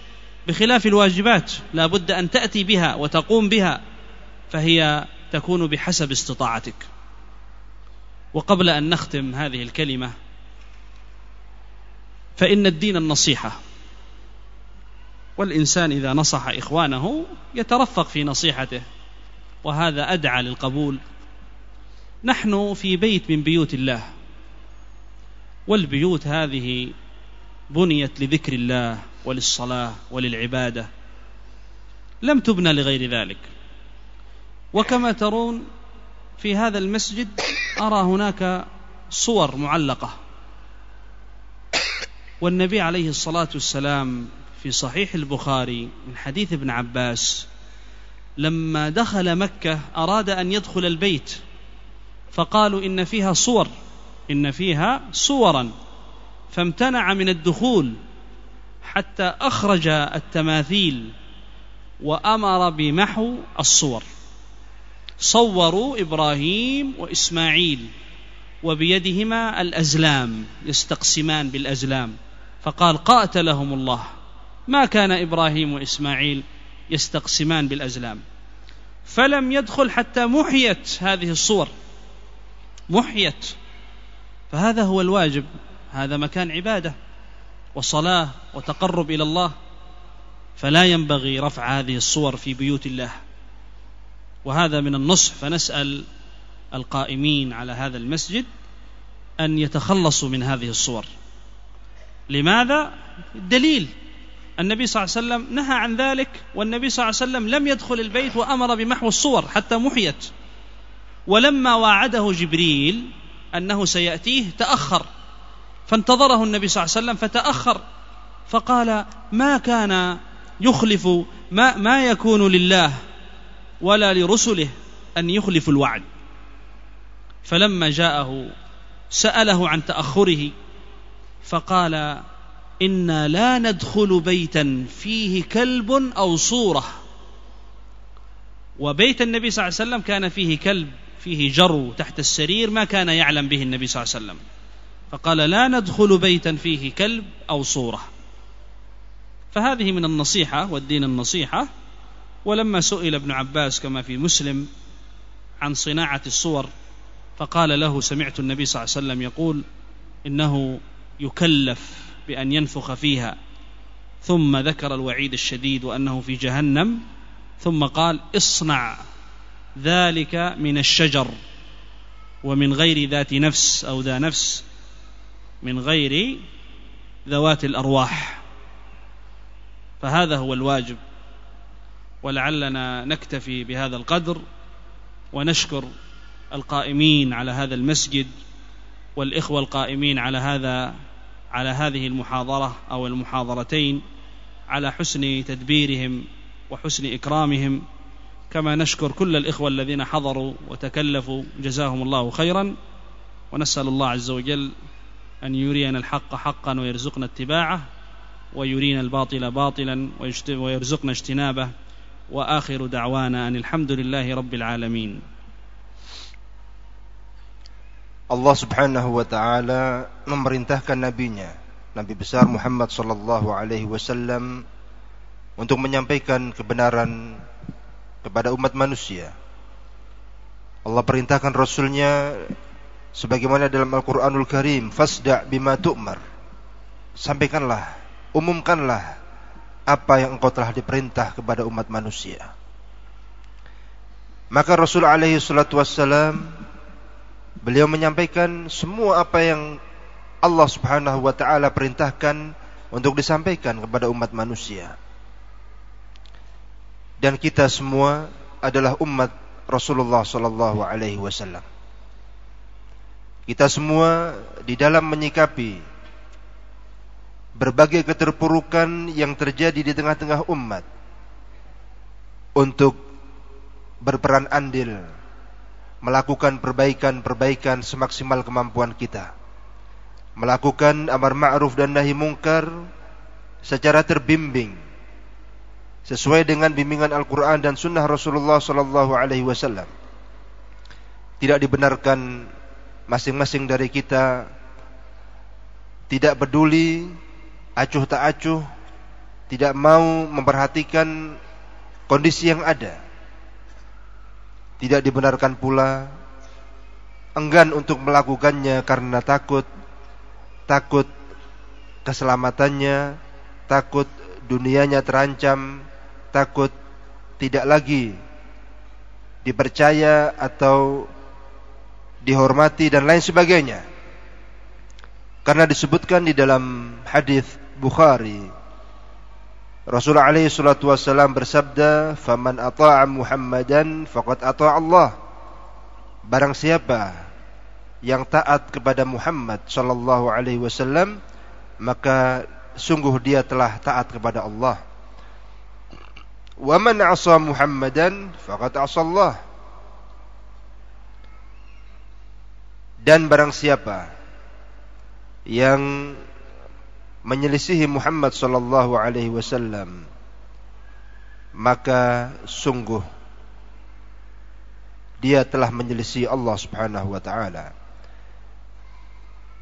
بخلاف الواجبات لا بد أن تأتي بها وتقوم بها فهي تكون بحسب استطاعتك. وقبل أن نختم هذه الكلمة فإن الدين النصيحة. والإنسان إذا نصح إخوانه يترفق في نصيحته وهذا أدعى للقبول. نحن في بيت من بيوت الله. والبيوت هذه بنيت لذكر الله وللصلاة وللعبادة. لم تبنى لغير ذلك. وكما ترون في هذا المسجد أرى هناك صور معلقة. والنبي عليه الصلاة والسلام في صحيح البخاري من حديث ابن عباس لما دخل مكة أراد أن يدخل البيت. فقالوا إن فيها صور. إن فيها صورا فامتنع من الدخول حتى أخرج التماثيل وأمر بمحو الصور. صوروا إبراهيم وإسماعيل وبيدهما الأزلام يستقسمان بالأزلام. فقال قاتلهم الله. ما كان إبراهيم وإسماعيل يستقسمان بالأزلام. فلم يدخل حتى محيت هذه الصور. محيت. فهذا هو الواجب هذا مكان عبادة وصلاة وتقرب إلى الله فلا ينبغي رفع هذه الصور في بيوت الله. وهذا من النصح فنسأل القائمين على هذا المسجد أن يتخلصوا من هذه الصور. لماذا؟ دليل النبي صلى الله عليه وسلم نهى عن ذلك والنبي صلى الله عليه وسلم لم يدخل البيت وأمر بمحو الصور حتى محيت. ولما واعده جبريل أنه سيأتيه تأخر. فانتظره النبي صلى الله عليه وسلم فتأخر. فقال ما كان يخلف ما, ما يكون لله ولا لرسله أن يخلفوا الوعد. فلما جاءه سأله عن تأخره فقال إنا لا ندخل بيتا فيه كلب أو صورة. وبيت النبي صلى الله عليه وسلم كان فيه كلب. فيه جرو تحت السرير ما كان يعلم به النبي صلى الله عليه وسلم. فقال لا ندخل بيتا فيه كلب أو صورة. فهذه من النصيحة والدين النصيحة. ولما سئل ابن عباس كما في مسلم عن صناعة الصور فقال له سمعت النبي صلى الله عليه وسلم يقول إنه يكلف بأن ينفخ فيها. ثم ذكر الوعيد الشديد وأنه في جهنم. ثم قال اصنع. ذلك من الشجر ومن غير ذات نفس أو ذا نفس من غير ذوات الأرواح. فهذا هو الواجب. ولعلنا نكتفي بهذا القدر ونشكر القائمين على هذا المسجد والإخوة القائمين على هذا على هذه المحاضرة أو المحاضرتين على حسن تدبيرهم وحسن إكرامهم. كما نشكر كل الإخوة الذين حضروا وتكلفوا جزاهم الله خيرا ونسأل الله عز وجل أن يرينا الحق حقا ويرزقنا اتباعه ويرينا الباطل باطلا ويرزقنا اجتنابه. وآخر دعوانا أن الحمد لله رب العالمين. Allah Subhanahu wa taala memerintahkan nabinya, Nabi besar Muhammad sallallahu alaihi wasallam untuk menyampaikan kebenaran kepada umat manusia. Allah perintahkan rasulnya sebagaimana dalam Al-Qur'anul Karim, "Fasda' bima tu'mar." Sampaikanlah, umumkanlah apa yang engkau telah diperintah kepada umat manusia. Maka Rasul alaihi salatu wassalam Beliau menyampaikan semua apa yang Allah Subhanahu wa taala perintahkan untuk disampaikan kepada umat manusia. Dan kita semua adalah umat Rasulullah sallallahu alaihi wasallam. Kita semua di dalam menyikapi berbagai keterpurukan yang terjadi di tengah-tengah umat untuk berperan andil melakukan perbaikan-perbaikan semaksimal kemampuan kita. Melakukan amar ma'ruf dan nahi mungkar secara terbimbing sesuai dengan bimbingan Al-Qur'an dan sunnah Rasulullah sallallahu alaihi wasallam. Tidak dibenarkan masing-masing dari kita tidak peduli acuh tak acuh, tidak mau memperhatikan kondisi yang ada tidak dibenarkan pula enggan untuk melakukannya karena takut takut keselamatannya, takut dunianya terancam, takut tidak lagi dipercaya atau dihormati dan lain sebagainya. Karena disebutkan di dalam hadis Bukhari Rasulullah alaihi salatu wasallam bersabda, "Faman ata'a Muhammadan faqad ata'a Allah." Barang siapa yang taat kepada Muhammad sallallahu alaihi wasallam, maka sungguh dia telah taat kepada Allah. Wa man 'asa Muhammadan faqad 'asa Allah. Dan barang siapa yang menyelisihi Muhammad sallallahu alaihi wasallam maka sungguh dia telah menyelisihi Allah Subhanahu wa taala.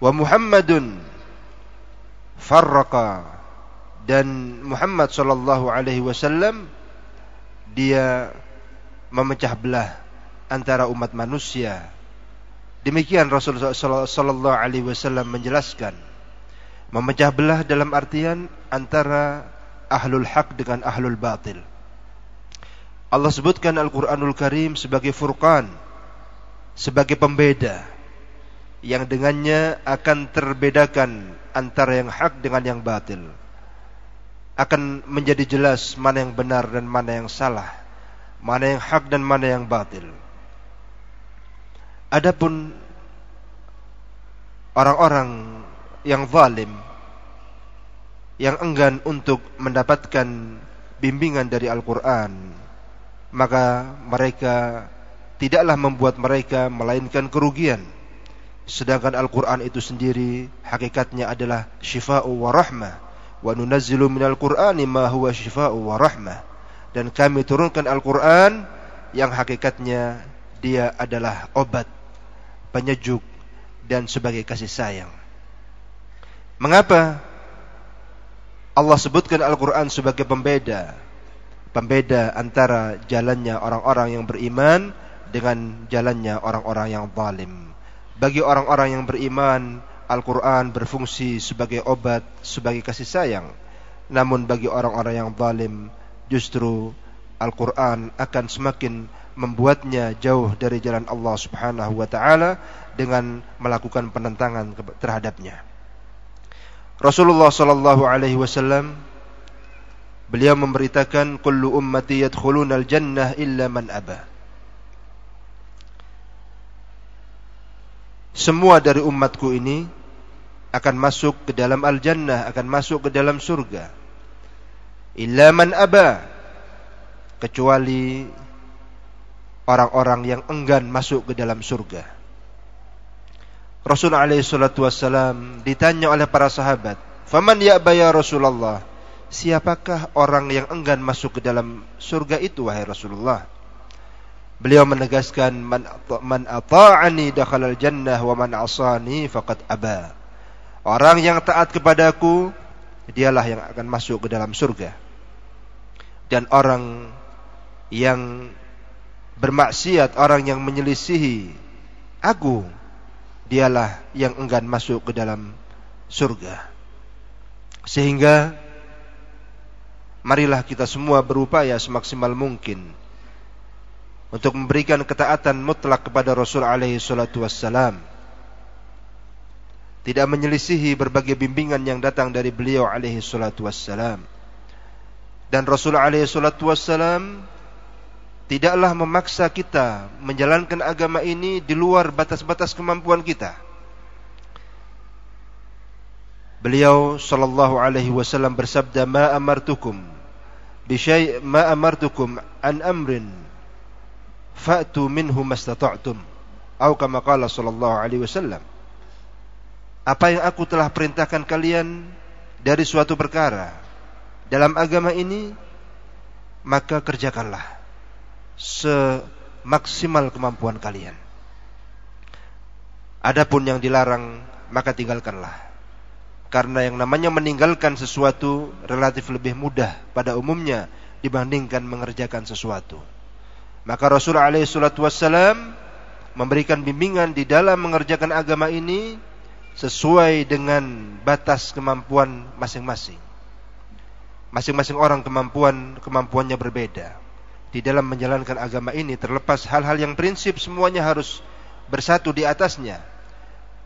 Wa Muhammadun farraqa dan Muhammad sallallahu alaihi wasallam dia memecah belah antara umat manusia Demikian Rasulullah sallallahu alaihi wasallam menjelaskan memecah belah dalam artian antara ahlul haq dengan ahlul batil. Allah sebutkan Al-Qur'anul Karim sebagai furqan, sebagai pembeda yang dengannya akan terbedakan antara yang hak dengan yang batil. Akan menjadi jelas mana yang benar dan mana yang salah, mana yang hak dan mana yang batil. Adapun orang-orang yang zalim yang enggan untuk mendapatkan bimbingan dari Al-Qur'an maka mereka tidaklah membuat mereka melainkan kerugian sedangkan Al-Qur'an itu sendiri hakikatnya adalah syifa'u wa rahmah wa nunazzilu minal qur'ani ma huwa wa rahmah dan kami turunkan Al-Qur'an yang hakikatnya dia adalah obat penyejuk dan sebagai kasih sayang. Mengapa Allah sebutkan Al-Quran sebagai pembeda? Pembeda antara jalannya orang-orang yang beriman dengan jalannya orang-orang yang zalim. Bagi orang-orang yang beriman, Al-Quran berfungsi sebagai obat, sebagai kasih sayang. Namun bagi orang-orang yang zalim, justru Al-Quran akan semakin membuatnya jauh dari jalan Allah Subhanahu wa taala dengan melakukan penentangan terhadapnya. Rasulullah sallallahu alaihi wasallam beliau memberitakan kullu ummati yadkhuluna al-jannah illa man aba. Semua dari umatku ini akan masuk ke dalam al-jannah, akan masuk ke dalam surga. Illa man aba kecuali orang-orang yang enggan masuk ke dalam surga. Rasul alaihi salatu wassalam ditanya oleh para sahabat, "Faman ya'ba ya Rasulullah?" Siapakah orang yang enggan masuk ke dalam surga itu wahai Rasulullah? Beliau menegaskan man man ata'ani dakhalal jannah wa man asani faqad aba. Orang yang taat kepadaku dialah yang akan masuk ke dalam surga. Dan orang yang bermaksiat, orang yang menyelisihi aku, dialah yang enggan masuk ke dalam surga. Sehingga marilah kita semua berupaya semaksimal mungkin untuk memberikan ketaatan mutlak kepada Rasul alaihi salatu wassalam. Tidak menyelisihi berbagai bimbingan yang datang dari beliau alaihi salatu wassalam. Dan Rasul alaihi salatu wassalam tidaklah memaksa kita menjalankan agama ini di luar batas-batas kemampuan kita. Beliau sallallahu alaihi wasallam bersabda, "Ma amartukum bi syai' ma amartukum an amrin fa'tu minhu mastata'tum." Atau kama qala sallallahu alaihi wasallam. Apa yang aku telah perintahkan kalian dari suatu perkara dalam agama ini, maka kerjakanlah semaksimal kemampuan kalian. Adapun yang dilarang maka tinggalkanlah. Karena yang namanya meninggalkan sesuatu relatif lebih mudah pada umumnya dibandingkan mengerjakan sesuatu. Maka Rasulullah alaihi memberikan bimbingan di dalam mengerjakan agama ini sesuai dengan batas kemampuan masing-masing. Masing-masing orang kemampuan kemampuannya berbeda. Di dalam menjalankan agama ini terlepas hal-hal yang prinsip semuanya harus bersatu di atasnya.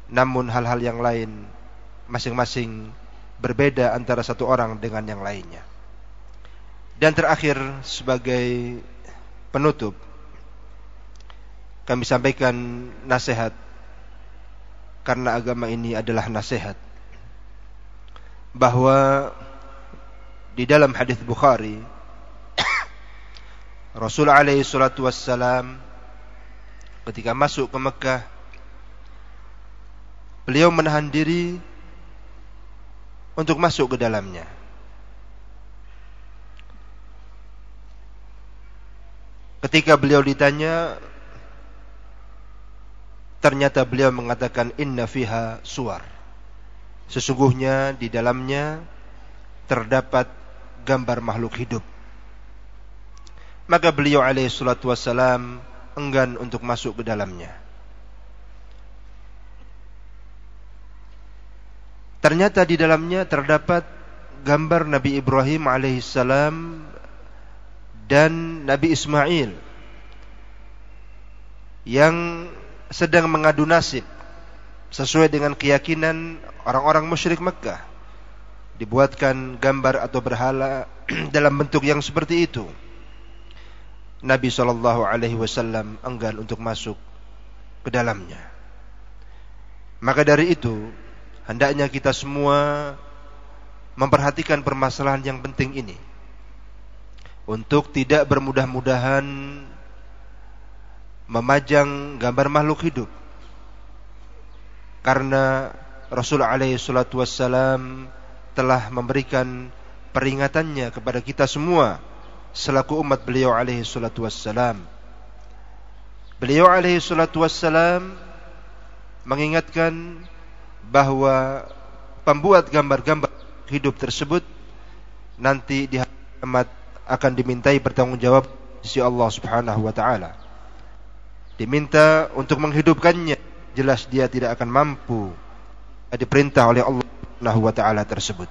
Namun hal-hal yang lain masing-masing berbeda antara satu orang dengan yang lainnya. Dan terakhir sebagai penutup kami sampaikan nasihat karena agama ini adalah nasihat. Bahwa di dalam hadis Bukhari (coughs) Rasul alaihi salatu wassalam ketika masuk ke Mekah beliau menahan diri untuk masuk ke dalamnya. Ketika beliau ditanya ternyata beliau mengatakan inna fiha suar sesungguhnya di dalamnya terdapat gambar makhluk hidup. Maka beliau alaihi salatu enggan untuk masuk ke dalamnya. Ternyata di dalamnya terdapat gambar Nabi Ibrahim alaihissalam dan Nabi Ismail yang sedang mengadu nasib sesuai dengan keyakinan orang-orang musyrik Mekah dibuatkan gambar atau berhala (clears throat) dalam bentuk yang seperti itu. Nabi Shallallahu Alaihi Wasallam enggan untuk masuk ke dalamnya. Maka dari itu hendaknya kita semua memperhatikan permasalahan yang penting ini untuk tidak bermudah-mudahan memajang gambar makhluk hidup karena Rasulullah alaihi salatu wassalam telah memberikan peringatannya kepada kita semua selaku umat beliau alaihi salatu wassalam. Beliau alaihi salatu wassalam mengingatkan bahwa pembuat gambar-gambar hidup tersebut nanti di kiamat akan dimintai pertanggungjawab sisi Allah Subhanahu wa taala. Diminta untuk menghidupkannya, jelas dia tidak akan mampu. Diperintah oleh Allah Subhanahu wa taala tersebut.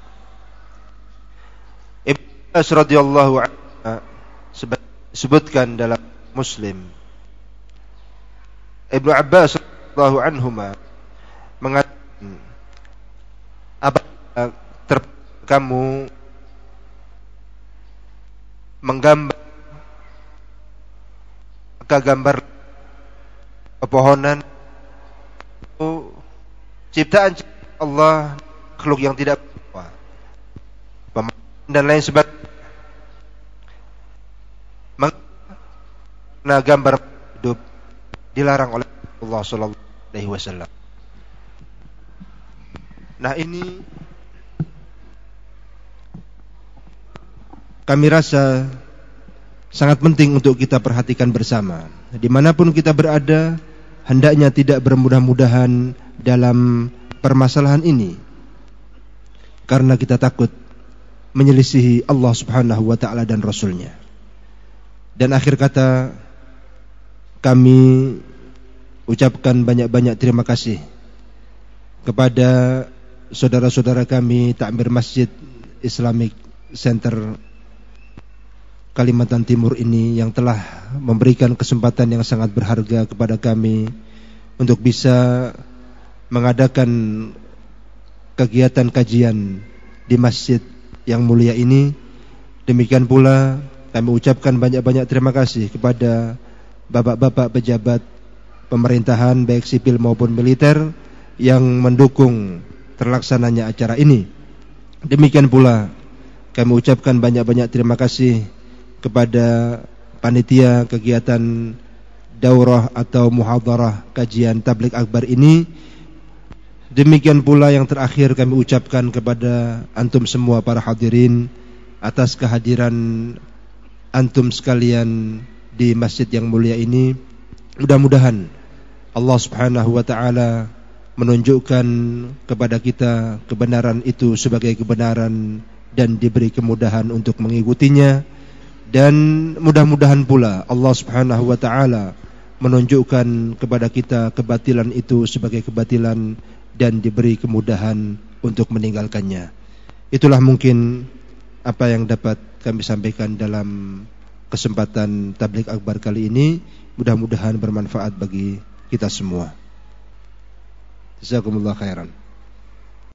Ibnu radhiyallahu anhu sebutkan dalam Muslim. Ibnu Abbas radhiyallahu anhuma mengatakan apa ter kamu menggambar? Maka gambar pepohonan ciptaan Allah makhluk yang tidak dan lain sebagainya. Nah, gambar hidup dilarang oleh Allah Sallallahu Alaihi Wasallam. Nah ini kami rasa sangat penting untuk kita perhatikan bersama. Di mana pun kita berada, hendaknya tidak bermudah-mudahan dalam permasalahan ini karena kita takut menyelisihi Allah Subhanahu wa taala dan rasulnya. Dan akhir kata kami ucapkan banyak-banyak terima kasih kepada saudara-saudara kami Takmir Masjid Islamic Center Kalimantan Timur ini yang telah memberikan kesempatan yang sangat berharga kepada kami untuk bisa mengadakan kegiatan kajian di masjid yang mulia ini. Demikian pula kami ucapkan banyak-banyak terima kasih kepada bapak-bapak pejabat pemerintahan baik sipil maupun militer yang mendukung terlaksananya acara ini. Demikian pula kami ucapkan banyak-banyak terima kasih kepada panitia kegiatan daurah atau muhadarah kajian tablik akbar ini Demikian pula yang terakhir kami ucapkan kepada antum semua para hadirin atas kehadiran antum sekalian di masjid yang mulia ini. Mudah-mudahan Allah Subhanahu wa taala menunjukkan kepada kita kebenaran itu sebagai kebenaran dan diberi kemudahan untuk mengikutinya dan mudah-mudahan pula Allah Subhanahu wa taala menunjukkan kepada kita kebatilan itu sebagai kebatilan dan diberi kemudahan untuk meninggalkannya. Itulah mungkin apa yang dapat kami sampaikan dalam kesempatan tablik akbar kali ini mudah-mudahan bermanfaat bagi kita semua. Jazakumullah khairan.